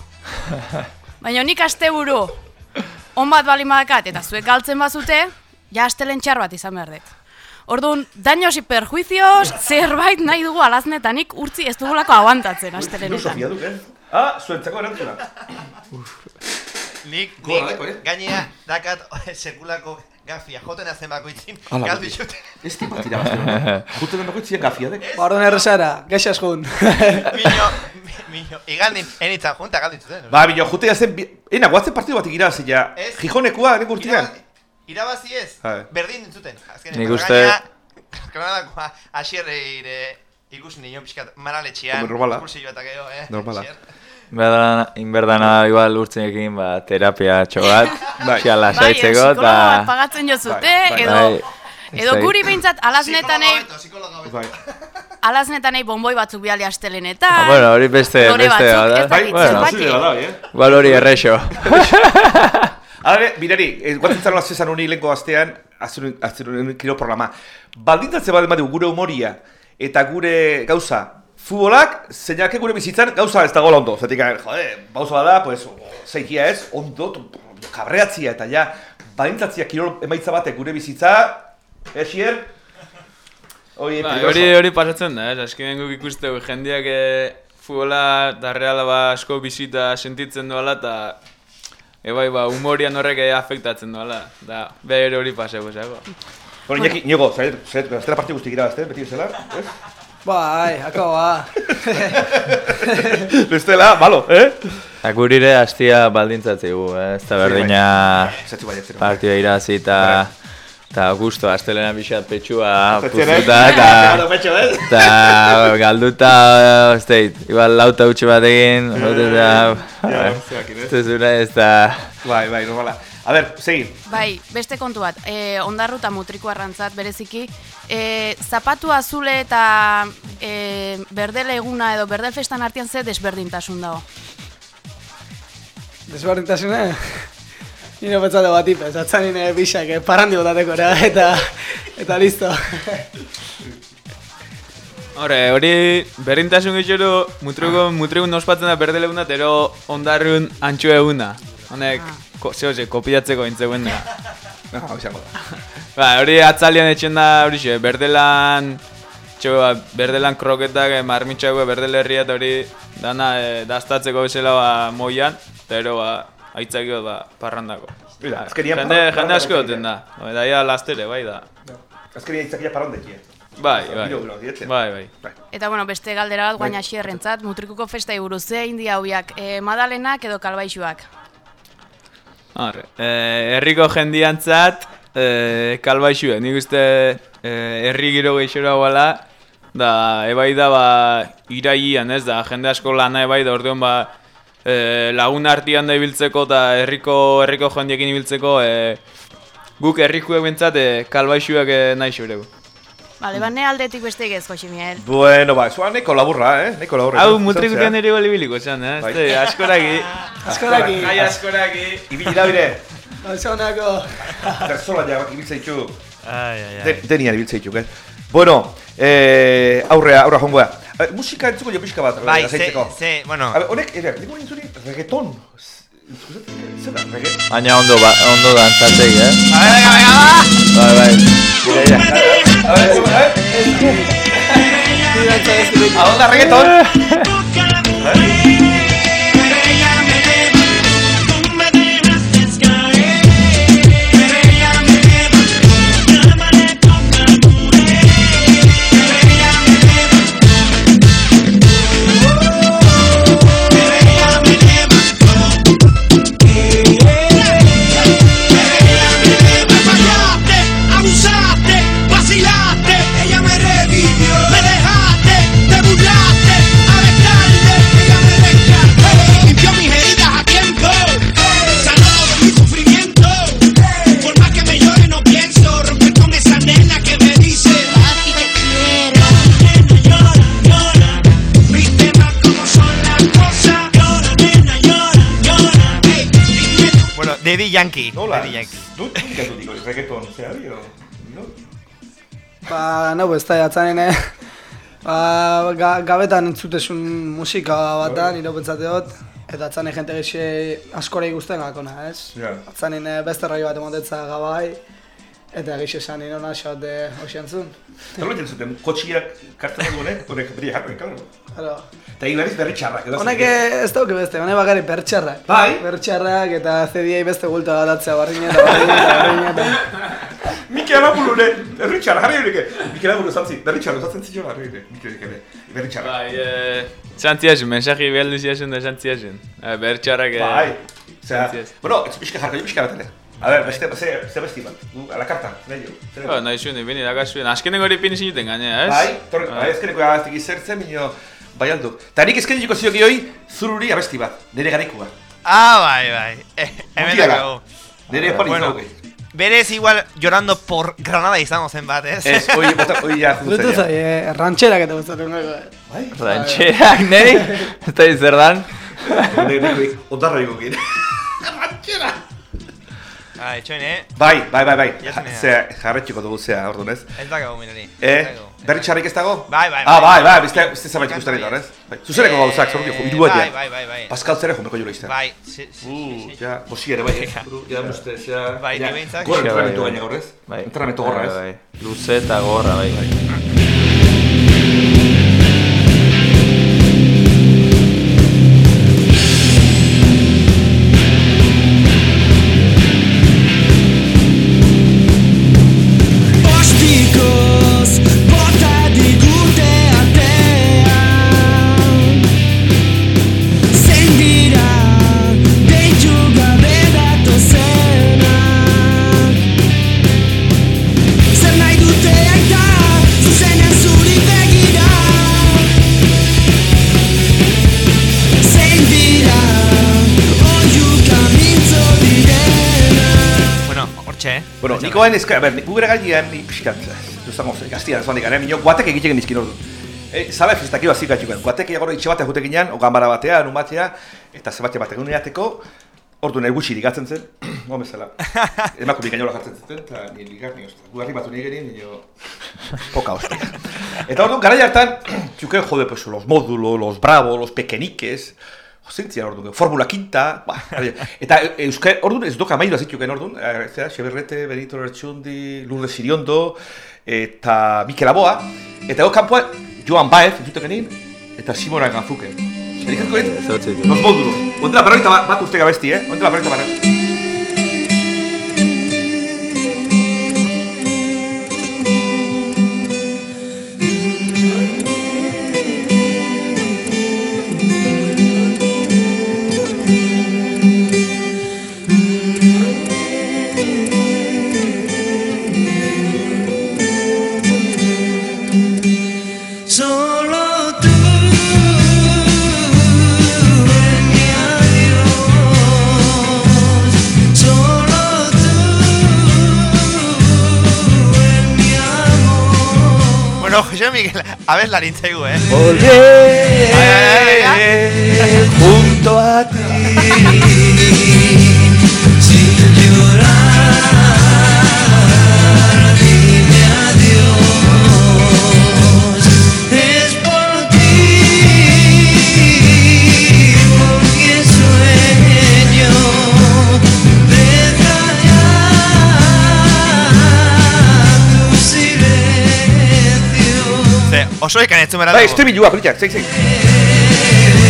Baina nik asteburu on bat balin badakat, eta zuek galtzen bazute, ja astelen txar bat izan behar dut. Orduan, daños y perjuicios, zerbait nahi dugu alaznetanik urtzi ez dugulako aguantatzen astelenetan. Filosofia duk, eh? Ah, zuentzako erantzuna. Nik, nik, gainea, dakat sekulako gafia, joten azen bakoitzin, galdu zuten. Ez tipa tira bazten. Juten den bakoitzien gafia, dek. Ba, orduan errezara, gexas jun. Mino, mino, igaldin, enitzan junta galdu zuten. Ba, bilo, jute jazen, bi- ena, guatzen partidu batik irabazi ja. Gijonekoa, nik urtian. Irabazi- ez, berdin dintzuten. Azkenean, Nik uste- Granadakoa, asierreire ikusi nion pixkat normala. Pulsillo eta geho, eh? Normala. Inberdana, inberdana igual urtzenekin, ba, terapia txogat, Bai. Bai, lasaitzeko, psikologo bat pagatzen jozute, Bai, bai. edo, Bai, edo guri behintzat beto. Bai. alaznetanei bonboi batzuk bihali astelenetan. Ah, bueno, hori beste, beste, bada. ez dakit, bueno, eh? igual hori errexo. Hala, mirari, eh, guatzen zara zezan honi lehenko astean, azurun, azurun kiro programa. Baldintzatzen badu badu gure humoria eta gure gauza, futbolak, zeinak gure bizitzan gauza ez dagoela ondo. Zatik, jode, gauza bada, pues, zeikia ez, ondo, kabreatzia eta ja, baldintzatzia kirol emaitza batek gure bizitza, esier, Bai, peligroso. hori hori pasatzen da, ez? Azkenean guk ikustegu jendeak eh, futbola eta reala ba asko bizita sentitzen doala eta e bai, ba, humorian horrek eh, afektatzen doala. Da, behar hori paseko, zago. Bueno, Iñaki, Ñigo, zait, zait, zait, irabazten, beti bezala, ez? Bai, akabo, ba. Bestela, malo, eh? Eta gurire hastia baldintzatzegu, eh? ez da berdina Zatu baiatzero. partida irazi eta eta gusto, astelena pixat petxua eh? puztuta eta eh? eta galduta, ez deit, igual lauta utxe bat egin, zeakin, eh? ez zure ez da Bai, bai, normala. A ber, segi. Bai, beste kontu bat, e, ondarru eta mutriko arrantzat bereziki, e, zapatu azule eta e, berdel eguna edo berdel festan artean ze desberdintasun dago. Desberdintasune? Nire betzate bat ipez, atzan nire bixak, eh, parrandi botateko ere, eta, eta listo. Hore, hori berdintasun gitxero mutriko, mutrikun ospatzen da berdele eguna, tero ondarrun antxo eguna. Honek, ko, zeo ze, kopiatzeko intzeuen da. No, hau izango da. Ba, hori atzalian etxen da, hori xe, berdelan, txo, ba, berdelan kroketak, eh, marmitxago, berdel herria eta hori dana eh, daztatzeko bezala ba, moian, eta ero ba, aitzakio ba, parrandako. Mira, Ba, azkenian jende, parranda- jende asko duten da, eta ia lastere, bai da. Azkeria itzakia parrandekia. Bai, bai, giro, diretzen. bai, bai. Eta bueno, beste galdera bat guaina xierrentzat, mutrikuko festa buruz ze india hauiak, e, madalenak edo kalbaixuak. Horre, eh, herriko jendiantzat, eh, kalbaixue, nik uste eh, herri giro geixora guala, da, ebai da, ba, iraian, ez da, jende asko lana ebai da, orduan, ba, eh, lagun artian da ibiltzeko, eta herriko, herriko jendiekin ibiltzeko, eh, guk herrikuek bentsat, eh, kalbaixuak eh, nahi xuregu. Bale, bane aldetik besteik ez, Jose Miguel. Bueno, ba, zua neko laburra, eh? Neko laburra. Hau mutrikuken ere goli biliko zan, eh? Bai. Este, askoraki. Askoraki. Gai askoraki. Ibili da bire. Gauzonako. Persola ja, bak, ibiltza ditu. Ai, ai, ai. De, denian ibiltza ditu, eh? Bueno, eh, aurrea, aurrea jongoa. Ber, musika entzuko jo pixka bat, Bai, eh, ze, azaitzeko. ze, bueno, honek, ere, nik gure entzuri, reggaeton. Da? Baina ondo, ba, ondo dantzatek, eh? venga, venga, va! Bai, bai, gure ja. A ver, eh? ¿A dónde reggaeton? Yankee. Nola? Daddy Yankee. Dut iko, reggaeton, zera, bio? No? Ba, nau ez da jatzanen, eh? Ba, ga, gabetan entzutesun musika bat da, nire pentsateot. Eta atzane jente gexe askore ikusten gakona, ez? Ja. Atzanen eh, beste roi bat emotetza gabai. Eta gexe esan nire hona xot de oxiantzun. Eta hori zuten, kotxiak kartzen du honek, honek beri jarri. Claro. Eta iberiz berri txarrak, edo. Honek ez dauke beste, honek bakarrik bertxarrak. Bai. Bertxarrak eta CDI beste gulta bat atzea barriña eta barriña eta barriña eta... Mikel Abulu ere, berri txarra, jarri horike. Mikel Abulu zantzi, berri txarra, jarri horike. Mikel ere, berri txarra. Bai, eh, xantziasun, mensaji bialdu ziasun da xantziasun. Eh, bertxarrak... eh, Bai. Osea, xantziaz. bueno, ez pixka jarko, jo pixka bat ere. A ver, beste, ze, ze besti bat, gu, a la carta, nahi jo. Zer Ba, nahi zuen, bini dakazuen. Azkeneko hori pini zinuten gainea, ez? Bai, torre, bai, ezkeneko agaztik izertzen, minio, bai aldu. Eta nik ezken diko zio gioi, zururi abesti bat, nire garaikua. Ah, bai, bai. Eh, hemen Mutia da. dakago. Nire epari Bueno. Berez igual llorando por Granada izango zen bat, ez? Ez, oi, bota, oi, ja, Gutu zai, eh, rantxerak eta gustatzen gako, eh. Bai? Rantxerak, nahi? Ez da zer dan? Nire, nire, ondarra ikokin. Ah, etxoin, eh? Bai, bai, bai, bai. Ja, ze, jarretxiko dugu zea, orduan ez. Ez dakago, minari. Eh, berri txarrik ez dago? Bai, bai, Ah, bai, bai. bai, beste, beste zabait ikusten ditu, ez? Bai, zuzeneko gauzak, zorro dioko, irua bai, dira. bai, bai, bai. Pascal zere jomeko juro izten. Bai, si, si, Uh, si. ja, bosi ere, bai, eh? Ja, uste, ja... Bai, ni behintzat. Gora Bai, entrenamentu bai. gaina gaur, ez? Bai. Entrenamentu gorra, Bai, ez? bai. Luze eta gorra, bai, bai. Bueno, nikoen ezka, ber, gu bere gainean, ni pixkat, duzango zen, gaztian, ez bandik, nio, guatek egiten dizkin ordu. E, zala festak iba zik gatxuken, guatek egoro itxe batean jute ginean, o gambara batean, un batea, eta zebate bat egun erateko, ordu nahi gutxi ligatzen zen, no bezala. Emako bikainola jartzen zuten, eta ni ligar ni ostra. Gu batu nire gerin, nio, poka hostia. Eta ordu, gara hartan, txuken jode, pues, los módulos, los bravo, los pequeñiques, Zentzia orduan, Formula Quinta, ba, eta euskal, orduan ez doka mailu azituken orduan, eh, zera, Xeberrete, Benito Lertxundi, Lourdes Siriondo, eta Mikel Aboa, eta hor kanpoan, Joan Baez, entzuten genin, eta Simona Ganzuke. Zerikatko egin? Los módulos. Ondela berroita bat urte gabesti, eh? Ondela berroita bat. Bueno, Jose Miguel, a ver la nintzaigu, eh? Volveré junto a ti. Oso ikan entzumera Bai, estribilua, pritxak, zeik, zeik.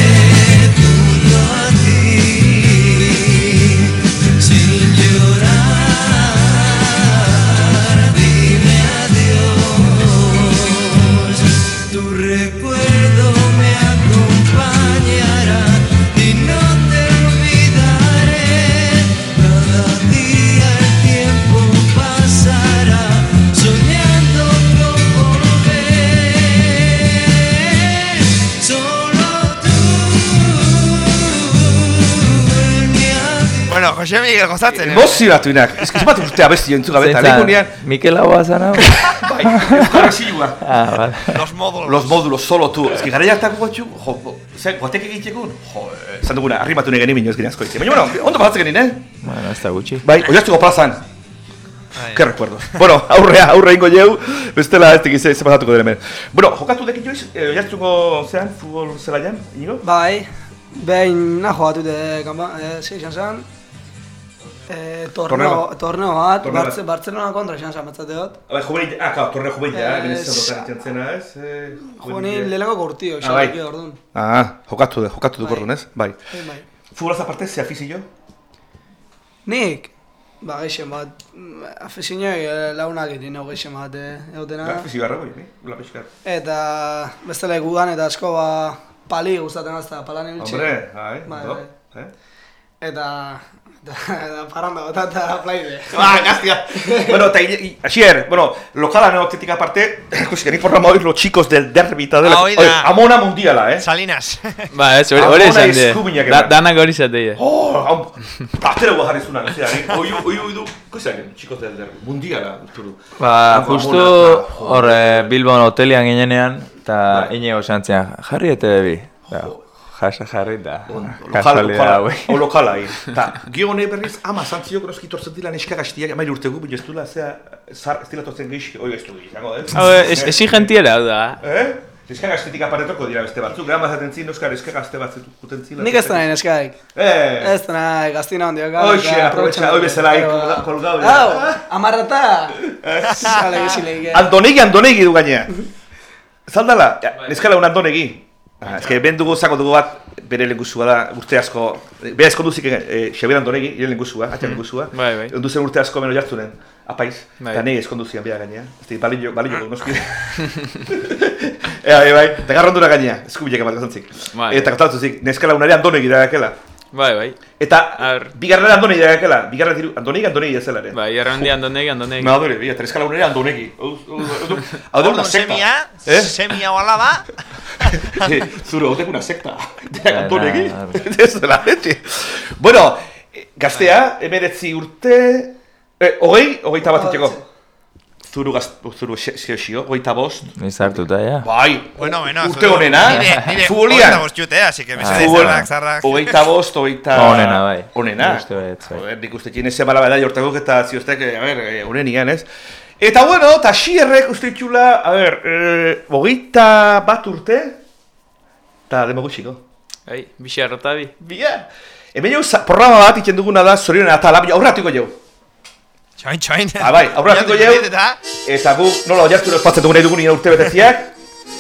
Jose Miguel gozatzen, eh? Emozionatuinak. Ez que bat urte abesti entzu gabe, eta legunean, Mikel Aboa zan hau? bai, euskara zilua. Ah, vale. Los módulos. Los módulos, solo tú. Ez que gara jartako gotxu, jo, ze, guatek egitekun, jo, eh, esan duguna, arrimatu nire genien ez gine asko. Baina, bueno, ondo pasatzen genin, eh? Bueno, ez da gutxi. Bai, oiaztuko plazan. Qué recuerdos. Bueno, aurrea, aurre ingo jau, bestela ez tekiz ez pasatuko dira hemen. Bueno, jokatu dekin joiz, eh, oiaztuko zean, futbol zelaian, inigo? Bai, behin naho batu de gamba, eh, ze izan eh, torneo, Torneo. bat, Torneo. Bartze, Bartzelona kontra izan zen batzate dut. Bai, juvenil, ah, claro, torneo juvenil, ah, Ez. genez zendotan entzena, ez? Eh, Juvenil lehenako kurtio, Ah, bai. orduan. Ah, jokatu de, jokatu du Bai. gordon, ez? Bai. Bai, bai. Futbolaz aparte, ze afizio? Nik, ba, geixen bat, mm, afezinio launak egin hau geixen bat eh, egotena. Afizio garra, bai, ni? Ula pixkat. Eta bestela gudan eta asko ba, pali gustatzen azta, palan ibiltxe. Hombre, bai, Bai, bai. eh? Eta parranda bota eta plaide. Ah, gaztia. bueno, eta i- Asier, bueno, lokala neotetik aparte, ikusi, que informa hoy los chicos del derbi eta dela. Ah, hoi da. Oye, Amona mundiala, eh? Salinas. Ba, ez, hori esan eskubinak Da, eman. danak hori zateie. Oh, hau, platera gua jarri zuna, nezea, eh? Oi, oi, oi, du, koizak, chicos del derbi, mundiala, turu. Ba, ah, hor Bilbon hotelian ginenean, eta inigo santzian, jarri ete bebi. Jasa jarri eta Lokala, kasualidad lokala, hauei. o lokala, eh? Ta, gio hone berriz, ama, zantziok eroski tortzen dila neska gaztiak, amail urte gu, ez dula, zea, zar, ez dila tortzen gehiago, oi, ez du gehiago, eh? Hau, ez, exigentiela, hau da. Eh? Eska gaztetik aparetoko dira beste batzuk, gara mazaten zin, Oskar, eska gazte batzuk guten zila. Nik ez da nahi neskaik. Eh! Ez da nahi, gaztina hondiok. Hoxe, aprovecha, hoi bezala, kolga- kolgau. Hau, amarrata! Sale gizileik. Andonegi, andonegi du gainea. Zaldala, ja, neskala un andonegi. Ah, eske ben dugu zako dugu bat, bere lengusua da, urte asko, bera eskonduzik, eh, Xabier Andonegi, bere lengusua, atxan lengusua. Bai, bai. Ondu zen urte asko meno jartzunen, apaiz, Bai. eta nahi eskonduzian bera gainea. Ez di, balio, balio, noski. Ea, bai, bai, eta garrondura gainea, eskubilek emat gazantzik. Bai. Eta kontatzuzik, neskala unare andonegi da gakela. Bai, bai. Eta, Ar, bigarren andonegi da gakela, bigarren diru, andonegi, andonegi ez zelaren. bai, errandi andonegi, andonegi. Me adore, bia, tres escala unere andonegi. Hau da una semia, Eh? semia o alaba. Sí, Zure, hau da una secta. De bai, Ez la leche. Bueno, eh, gaztea, emeretzi urte, Eh, hogei, hogeita bat itxeko. Zuru gaz, zuru xeo, hogeita bost. Nizartuta, ja. Bai, Bueno, bueno, urte honena. nire Futbolian. hogeita bost jute, así que mesedez, Futbol- zarrak, zarrak. Hogeita bost. Ba, onena, bai. Onena. Bai. Joder, nik uste txin eze bala bada jortako eta zioztek, eh, a ber, eh, onenian, ez? Eta bueno, eta xierrek uste ditxula, a ber, eh, hogeita bat urte, eta demo gutxiko. Ai, bixe arrotabi. Bia! Hemen jau, programa bat itzen duguna da, zorionen eta labio, aurratuko jau. Txoin, txoin. Ah, bai, aurratuko jau, Eta, eta gu, nola, oiartu espatzen dugu nahi dugun nire urte beteziak,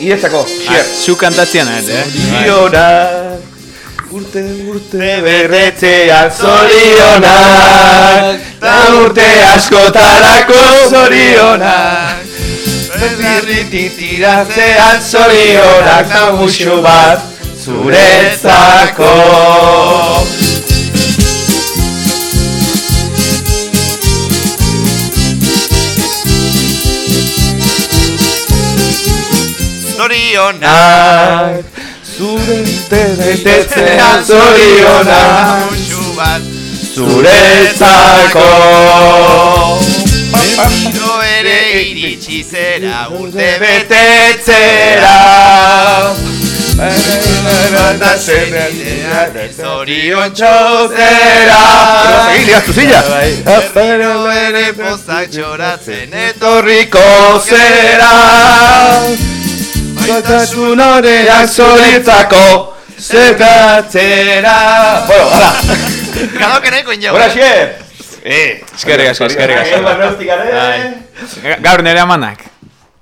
Iretzako, xier. Zu kantatzean, eh? Zorionak, urte urte berretzean zorionak, ta urte askotarako zorionak. Berrititiratzean zorionak, ta musu bat zuretzako. Zorionak. Zure betetzean zorionak, zuretzako. Berriro ere iritsi zera urte betetzera. Eta zenidea zorion txozera. Egin zila. Berriro ere pozak txoratzen Etorriko zera. Baitasun honeak zoretzako zergatzera. Bueno, hala. Gado que neko inau. Hola, xier. Eh, Eskerrik asko, eskerrik asko. Bai. Gaur nire amanak.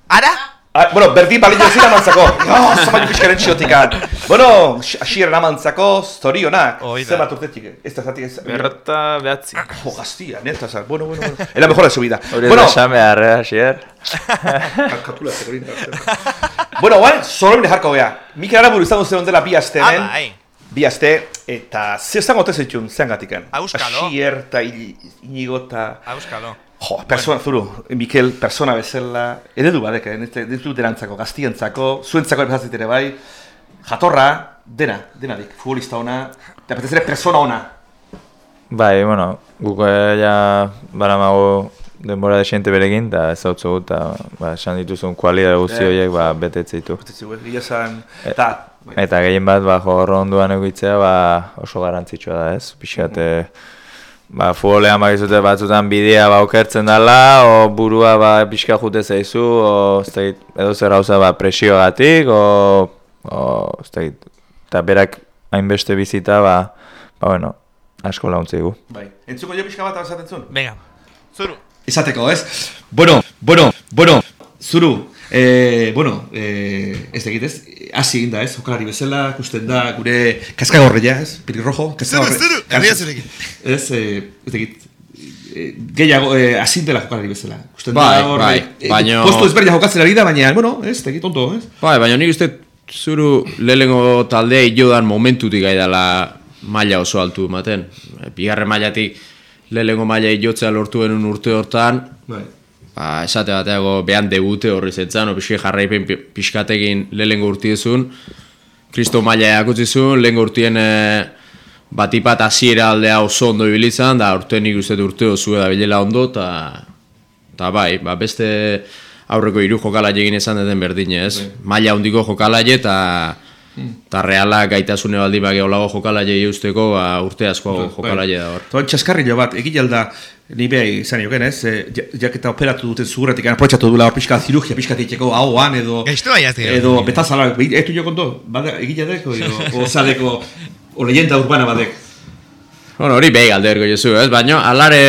Ara? Ah, bueno, berdin balio zira mantzako. Oh, zamaio pixkaren txiotikan. Bueno, asieren amantzako, zorionak. Zer bat urtetik, ez da zatik ez. Berrota behatzi. Jo, gaztia, neta, zar. Bueno, bueno, bueno. Es la mejor de su vida. Hori Bueno, da xame arre, Asier. kalkatula zegoen. Bueno, guain, zorobine jarko gea. Mikel Araburu izango zen dela bi aste Ah, bai. Bi aste, eta zer zango ote zitxun, zean gatiken. Auskalo. Asier, eta Inigo, eta... Auskalo. Jo, persona, zuru, Mikel, persona bezala, eredu badek, eh, ez dut derantzako, gaztientzako, zuentzako epazit ere bai, jatorra, dena, denadik, futbolista ona, eta betez ere persona ona. Bai, bueno, guk eh, ja baramago denbora desente berekin, eta ez hau txogu, eta ba, esan dituzun kualidade guzti Eh, horiek ba, betetze ditu. Eta, bai. Eta gehien bat, ba, jogorro onduan egitzea, ba, oso garrantzitsua da, ez? Pixkat, eh, ba, futbolean bakizute batzutan bidea ba, okertzen dela, o burua ba, pixka jute zaizu, o, ez edo zer gauza ba, presiogatik, o, o, ez dakit, eta berak hainbeste bizita, ba, ba, bueno, asko laguntzeigu. Bai. Entzuko jo pixka bat esaten zuen? Venga. Zuru. Izateko, ez? Bueno, bueno, bueno, zuru, eh, bueno, eh, ez egit ez, hasi egin da ez, jokalari bezala, ikusten da gure kaskagorreia, ez, pirirrojo, kaskagorre. zuru, herria zurekin. Ez, ez egit, eh, gehiago, eh, hasi dela jokalari bezala. Ikusten Bai, da hor, bai, eh, baino- Posto ezberdina jokatzen ari da, baina, bueno, ez, egit tonto, ez? Bai, baina nik uste zuru lehenengo taldea jodan momentutik gai dela maila oso altu ematen. Bigarren mailatik lehenengo maila jotzea lortu genuen urte hortan, Bai. ba, esate bateago behan debute horri zentzan, o pixke jarraipen pi- pixkatekin lehenengo urtiezun, kristo maila eakutzi zuen, lehenengo urtien e, batipat hasiera aldea oso ondo ibilitzen, da urte nik uste urte oso da bilela ondo, eta Ta bai, ba beste aurreko hiru jokalaile egin esan deten berdine, ez? Maila handiko jokalaile eta eta reala gaitasune baldi ba geolago jokalaile eusteko, ba urte asko jokalaile da hor. Toan txaskarrillo bat, egin alda, ni beha izan joken, ez? E, ja- jaketa operatu duten zugurretik, aprotxatu duela hor pixka zirurgia, pixka ditxeko ahoan edo... Gaiztu baiaz dira. Edo betazala, etu jo konto, egin jadeko, edo, o zadeko, o leyenda urbana badek. Bueno, hori behi galde ergo jozu, ez? Baina alare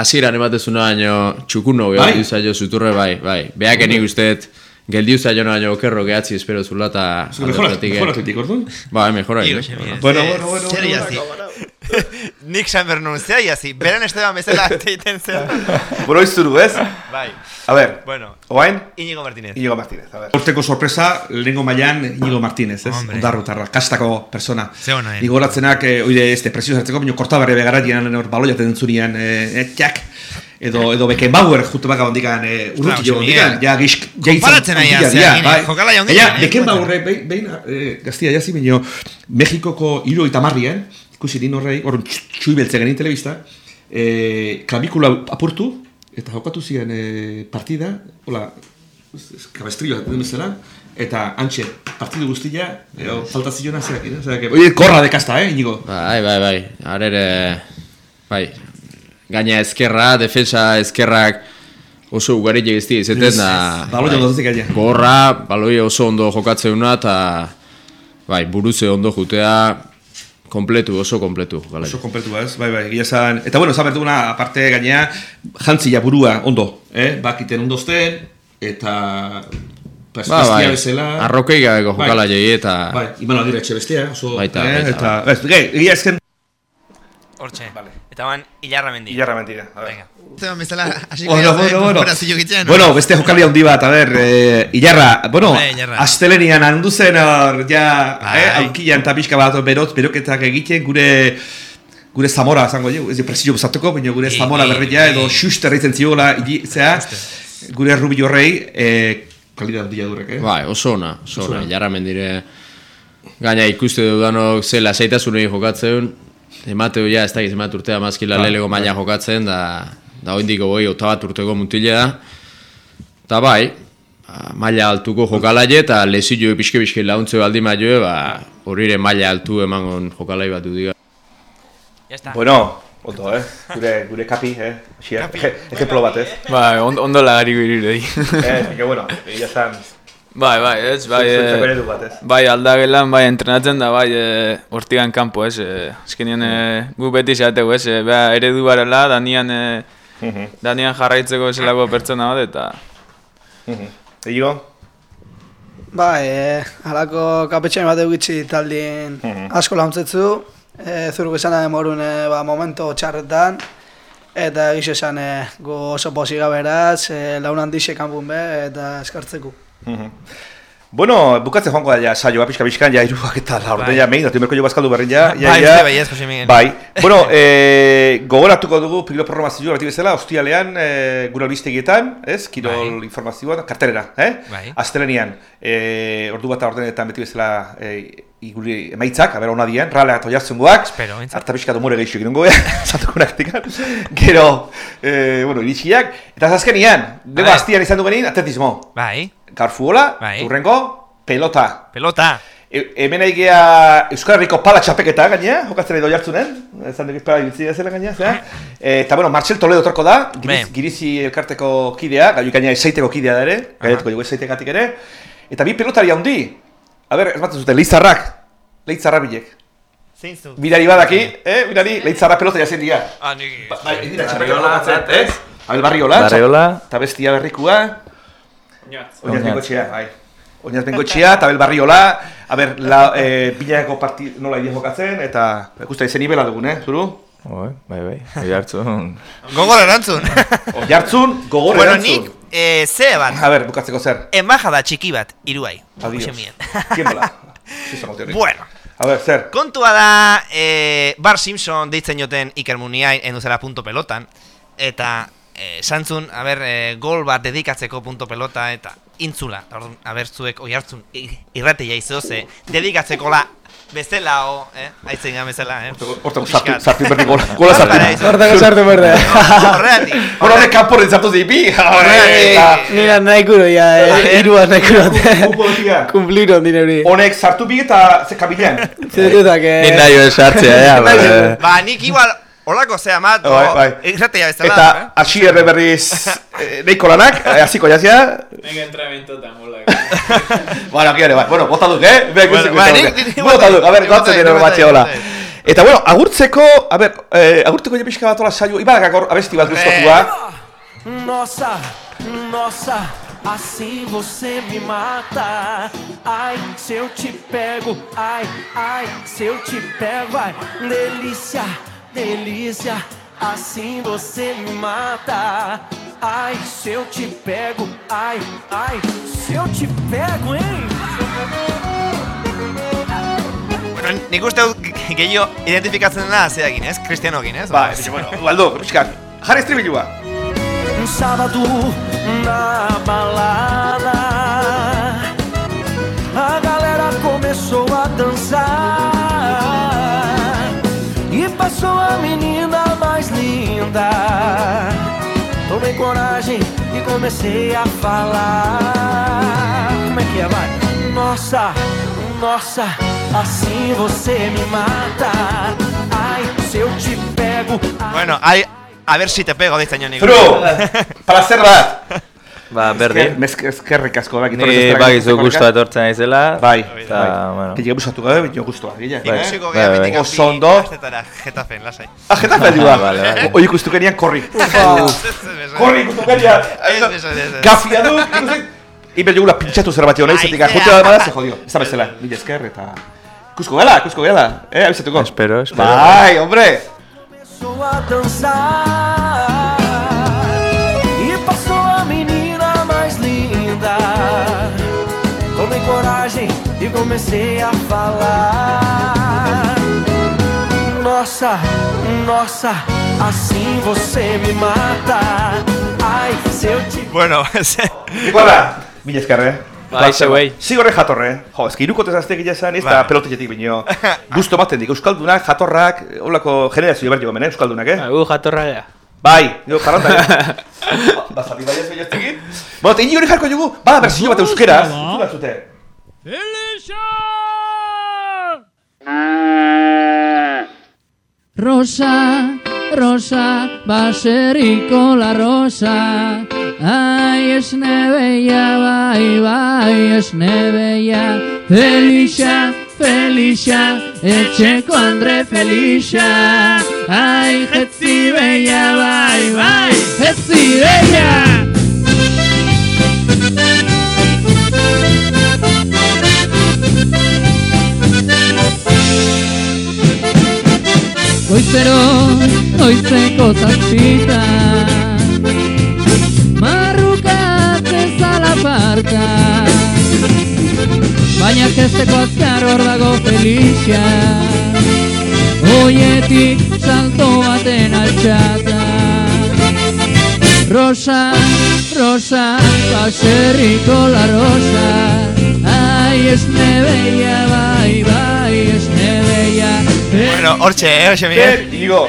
hasieran ematezuna baino txukuno Bai? gehiago zaio zuturre bai, bai. Beak enik usteet geldiu zaio baino okerro gehatzi espero zula eta... Orduan? Bai, mejora. Igo, eh? xe, Bueno, bueno, bueno, zer bueno, iasi. Nik san bernun zea iasi. Beren esteban bezala teiten zen. Bueno, izturu, ez? Bai. A ver, Bueno. oain? Íñigo Martínez. Inigo Martínez, a ver. Urteko sorpresa, lehenengo mailan Inigo Martínez, ez? Hombre. Ondarrutarra, kastako persona. Ze ona, eh? Nik goratzenak, e, oide, ez, depresio zartzeko, baina kortabarre begaratian, hor baloiaten zunian, e, e, txak, edo, edo Beckenbauer jutu baka ondikan, e, urruti Claro, jo ondikan, Miguel. ja, gisk, dira, egin, bai. jokalai ondia, Baina, eh, Beckenbauer, behin, behin, e, gaztia jazi, baina, Mexikoko hiro eta marrien, ikusi din horrei, hor txuibeltze genin telebista, e, klavikula apurtu, eta jokatu ziren e, partida, hola, kabestrillo den bezala, eta antxe, partidu guztia, eo, falta ziona zerak, eh? zerak, korra dekasta, eh, inigo? Bai, bai, bai, arere, bai, gaina ezkerra, defensa ezkerrak oso ugari egizti izeten da... Baloi ondo duzik gaina. Gorra, baloi oso ondo jokatzeuna, eta bai, buruze ondo jutea, kompletu, oso kompletu. Gala. Oso kompletu ez, bai, bai, gila esan. Eta bueno, esan berduguna, aparte gainea, jantzia burua ondo, eh? Bakiten ondozten, eta... Pues, Ba, bai, bezala. arrokei gabeko Bai. jokala jei eta... Bai, iman aldira etxe bestia, oso... Baita, eh? baita, eta, ez, gai, egia ezken... Hortxe. Eta ban, hilarra mendi. Hilarra mentira, a ver. Venga. Zeban bezala, hasi Bueno, bueno, bueno. Operazio gitzen. Bueno, beste jokali handi bat, a ver, eh, Ilarra, bueno, Bai, Ilarra. astelenian handu zen hor, ja, Bai. eh, aukian eta pixka bat berot, beroketak egiten gure gure zamora, zango jo, ez presio bezatuko, baina gure I- zamora i- berreia edo xuster egiten ziola, zea, gure rubi horrei, eh, kalidad handia durek, eh? Bai, oso ona, oso ona. Jarra mendire, gaina ikuste dudanok ze lasaitasunei jokatzen, emateu ja, ez da emat urtea mazkila Bai, lelego maila jokatzen, da, da oindiko goi, ota bat urteko mutila da. Eta bai, ba, maila altuko jokalaie eta lezio pixke pixke launtze baldi maioe, ba, horire maila altu emangon jokalai bat du diga. Bueno, ondo, eh? Gure, gure kapi, eh? Xia, ejemplo bat, ez? Bai, on, ondo lagari irudei. Eh, que bueno, ya esan... Bai, bai, ez, bai, ez? bai aldagelan, bai, entrenatzen da, bai, eh, hortigan kanpo, ez, azkenean eh, gu beti zategu, ez, eh, beha, eredu barela, danian, eh, Mhm. danian jarraitzeko eselako pertsona bat, eta... Ego? Ba, e, halako kapetxean bat egitzi taldien asko launtzetzu, e, zuruk esan da morun e, ba, momento txarretan, eta egiz esan e, gu oso posiga beraz, e, laun handixe kanpun be, eta eskartzeko. Bueno, bukatzen joango da ja saioa pixka pixkan ja iruak eta la orde Bai. ja mein, primerko jo bazkaldu berrin ja. ja, Bai, ja. bai, bai, ez, Jose Miguel. Bai. Bueno, eh, gogoratuko dugu Pilo programazioa bati bezala, ostialean eh, gure albistegietan, ez? Kirol informazioa, kartelera, eh? Bai. Astelenian, eh, ordu bat ordenetan beti bezala eh, iguri emaitzak, aber ona dien, rala eta jartzengoak. Espero. Arta pixka domore gehiago egingo zatuko naktikan. Gero, eh, bueno, iritsiak. Eta azkenian, Bai. astian izan du atletismo. Bai, Gaur futbola, Bai. urrengo, pelota. pelota. E, hemen aigea Euskal Herriko pala txapeketa gainea, jokatzen edo jartzunen, ezan duk espera ibiltzia zela gainea, zera? E, eta bueno, Martxel Toledo torko da, giriz, Be. girizi elkarteko kidea, gaiu gainea esaiteko kidea da ere, gaiatuko dugu esaitegatik ere, eta bi pelotari handi, a ber, ez batzen zuten, leitzarrak, leitzarra bilek. Zein zu? Mirari badaki, eh, mirari, leitzarra pelota jazen dira. Ah, nik... Bai, ez dira txapeketa jokatzen, ez? Abel Barriola, Barriola. eta bestia berrikua, Oinatz. Bengotxea, bai. Oinaz Bengotxea, eta Abel Barriola, a ber, la, eh, bilako parti nola idea jokatzen, eta ikusta izen nibela dugun, eh, zuru? Bai, bai, bai. Oi hartzun. Gogor erantzun. Oiartzun, gogor bueno, erantzun. nik, eh, ze bat, A ber, bukatzeko zer. embajada txiki bat, iruai. Adios. Teorik. Bueno, A ber, zer. kontua da, eh, Bar Simpson deitzen joten Iker Muniain enduzela punto pelotan, eta eh, santzun, a ber, eh, gol bat dedikatzeko punto pelota, eta intzula, eta orduan, a ber, zuek oi hartzun irrateia izoze, dedikatzeko la bezala, o, eh, aitzen gan bezala, eh. Hortako sartu, sartu berdi gola, gola sartu. Izo- Hortako sartu berde. Horregatik. Bueno, honek kanporen sartu zipi. Horregatik. Nira nahi kuro ya, e, irua nahi kuro. Kupo dira. Kumpliro handi neuri. Honek sartu bi eta ze kabilean. Eh... Ni hori sartzea, ja. Ba, nik igual, holako zea mat, Bai, bai. irrateia bezala. Eta eh? hasi erre berriz eh, neiko lanak, eh, hasiko jazia. Venga, entrenamiento eta mola. Bueno, aquí ere, bai. Bueno, bota duk, eh? Be, Bueno, bai, nik- Bota duk, a ber, gatzen bota- dira batxe hola. Eta bueno, agurtzeko, a ber, eh, agurtzeko jo pixka bat hola saio, ibadak agor abesti bat gustatua. Nossa, nossa, assim você me mata. Ai, se eu te pego, ai, ai, se eu te pego, ai, delícia, delícia. Assim você me mata. Ai, se eu te pego, ai, ai, se eu te pego, hein? Bueno, nik uste dut ge- gehiago identifikatzen da zeakin, ez? Cristianokin, ez? Ba, bueno, Ubaldo, pixka, jarri estribilua. Um sábado na balada Tomei coragem e comecei a falar. Como é que é, vai? Nossa, nossa, assim você me mata. Ai, se eu te pego. Bueno, ai, a ver si te pego, dice Ñoni. Fru, placer bat! Ba, berdin. Esker- Eskerrik asko, bai, Ni bakizu gustua etortzen naizela. Bai, Eta, bueno. Gile busatu gabe, bino gustua, gile. Bai, Ikusiko bai, bai. metik Oso ondo. Aztetara, Getafen, lasai. Ah, Getafe aldua. Vale, vale. Oi ikustu genian korri. Korri ikustu genian. Gafia du, ikusten. Iber jogula pintxatu zer bat jona izatik, jote da bada, ze jodio. Ez da bezala, mila esker eta... Ikusko gela, ikusko gela. Eh, abizatuko. Espero, espero. Bai, hombre. Começou a dançar comecei a falar Nossa, nossa, assim você me mata Ai, se eu te... Bueno, Iguala, mila esker, eh. Bai, zeuei. Zigorre jatorre. Jo, ezki iruko tezazte gila esan, ez da Bai. pelotetik bino. Gusto maten dik, Euskaldunak, jatorrak, holako generazio bertio hemen, eh, Euskaldunak, eh? Gu jatorra gea. Bai, jo, eh? Ba, zati bai ez behaztekin. Bueno, teini hori jarko dugu, ba, berzio bat euskeraz. Zuna zute. Rosa, rosa, baseriko la rosa. Ai, esne beia, bai, bai, esne beia Felixa, Felixa, etxeko Andre Felixa Ai, jetzi beia, bai, bai, jetzi beia Goizero, goizeko zazpita Marrukatzen zala parka. Baina kezteko azkar hor dago Felicia. Oietik salto baten altxata. Rosa, rosa, baserriko la rosa. Ai, esne beia, bai, bai, esne beia Bueno, hortxe, eh, hortxe, Miguel. Zer, Igo.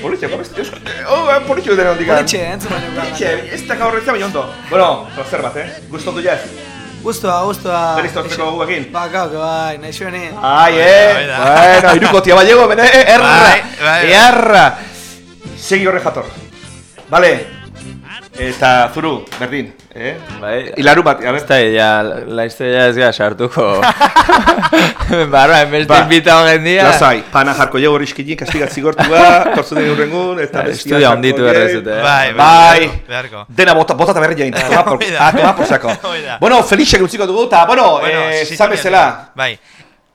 Politxe, eusko... Oh, eh, politxe dena hondik. Politxe, entzun baino gara. Politxe, ez da gaur ez da baino ondo. Bueno, placer bat, eh? Gusto du jaz. Gustua, gustua. Berriz tortzeko guekin. Ba, gau, que bai, nahi zueni. Ai, eh? Bueno, iruko tia ballego, bene, erra. Bai, bai. Erra. Segi horre jator. Vale. Eta zuru, berdin, eh? Bai. Ilaru bat, a ver. Ez da, ja, laizte ja ez gara sartuko. Barra, enbeste Ba, invitao gendia. Lasai, pana jarko jau horrizkinik, kastigat zigortua, torzu den urrengun, eta Ja, bestia estudia die. errezute, eh? Bai, bai, Bai, beharko. dena bota, bota eta berri jain, toma por, ah, toma por saco. Bueno, Felixek utziko dugu, eta, bueno, Bueno, eh, bezala. Bai.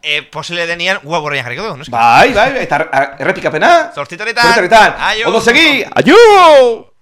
Eh, posible denian, web horrean jarriko dugu, no? Bai, bai, eta er- errepikapena. Zortzitoretan. Zortzitoretan. Aio. Ondo segi, aio!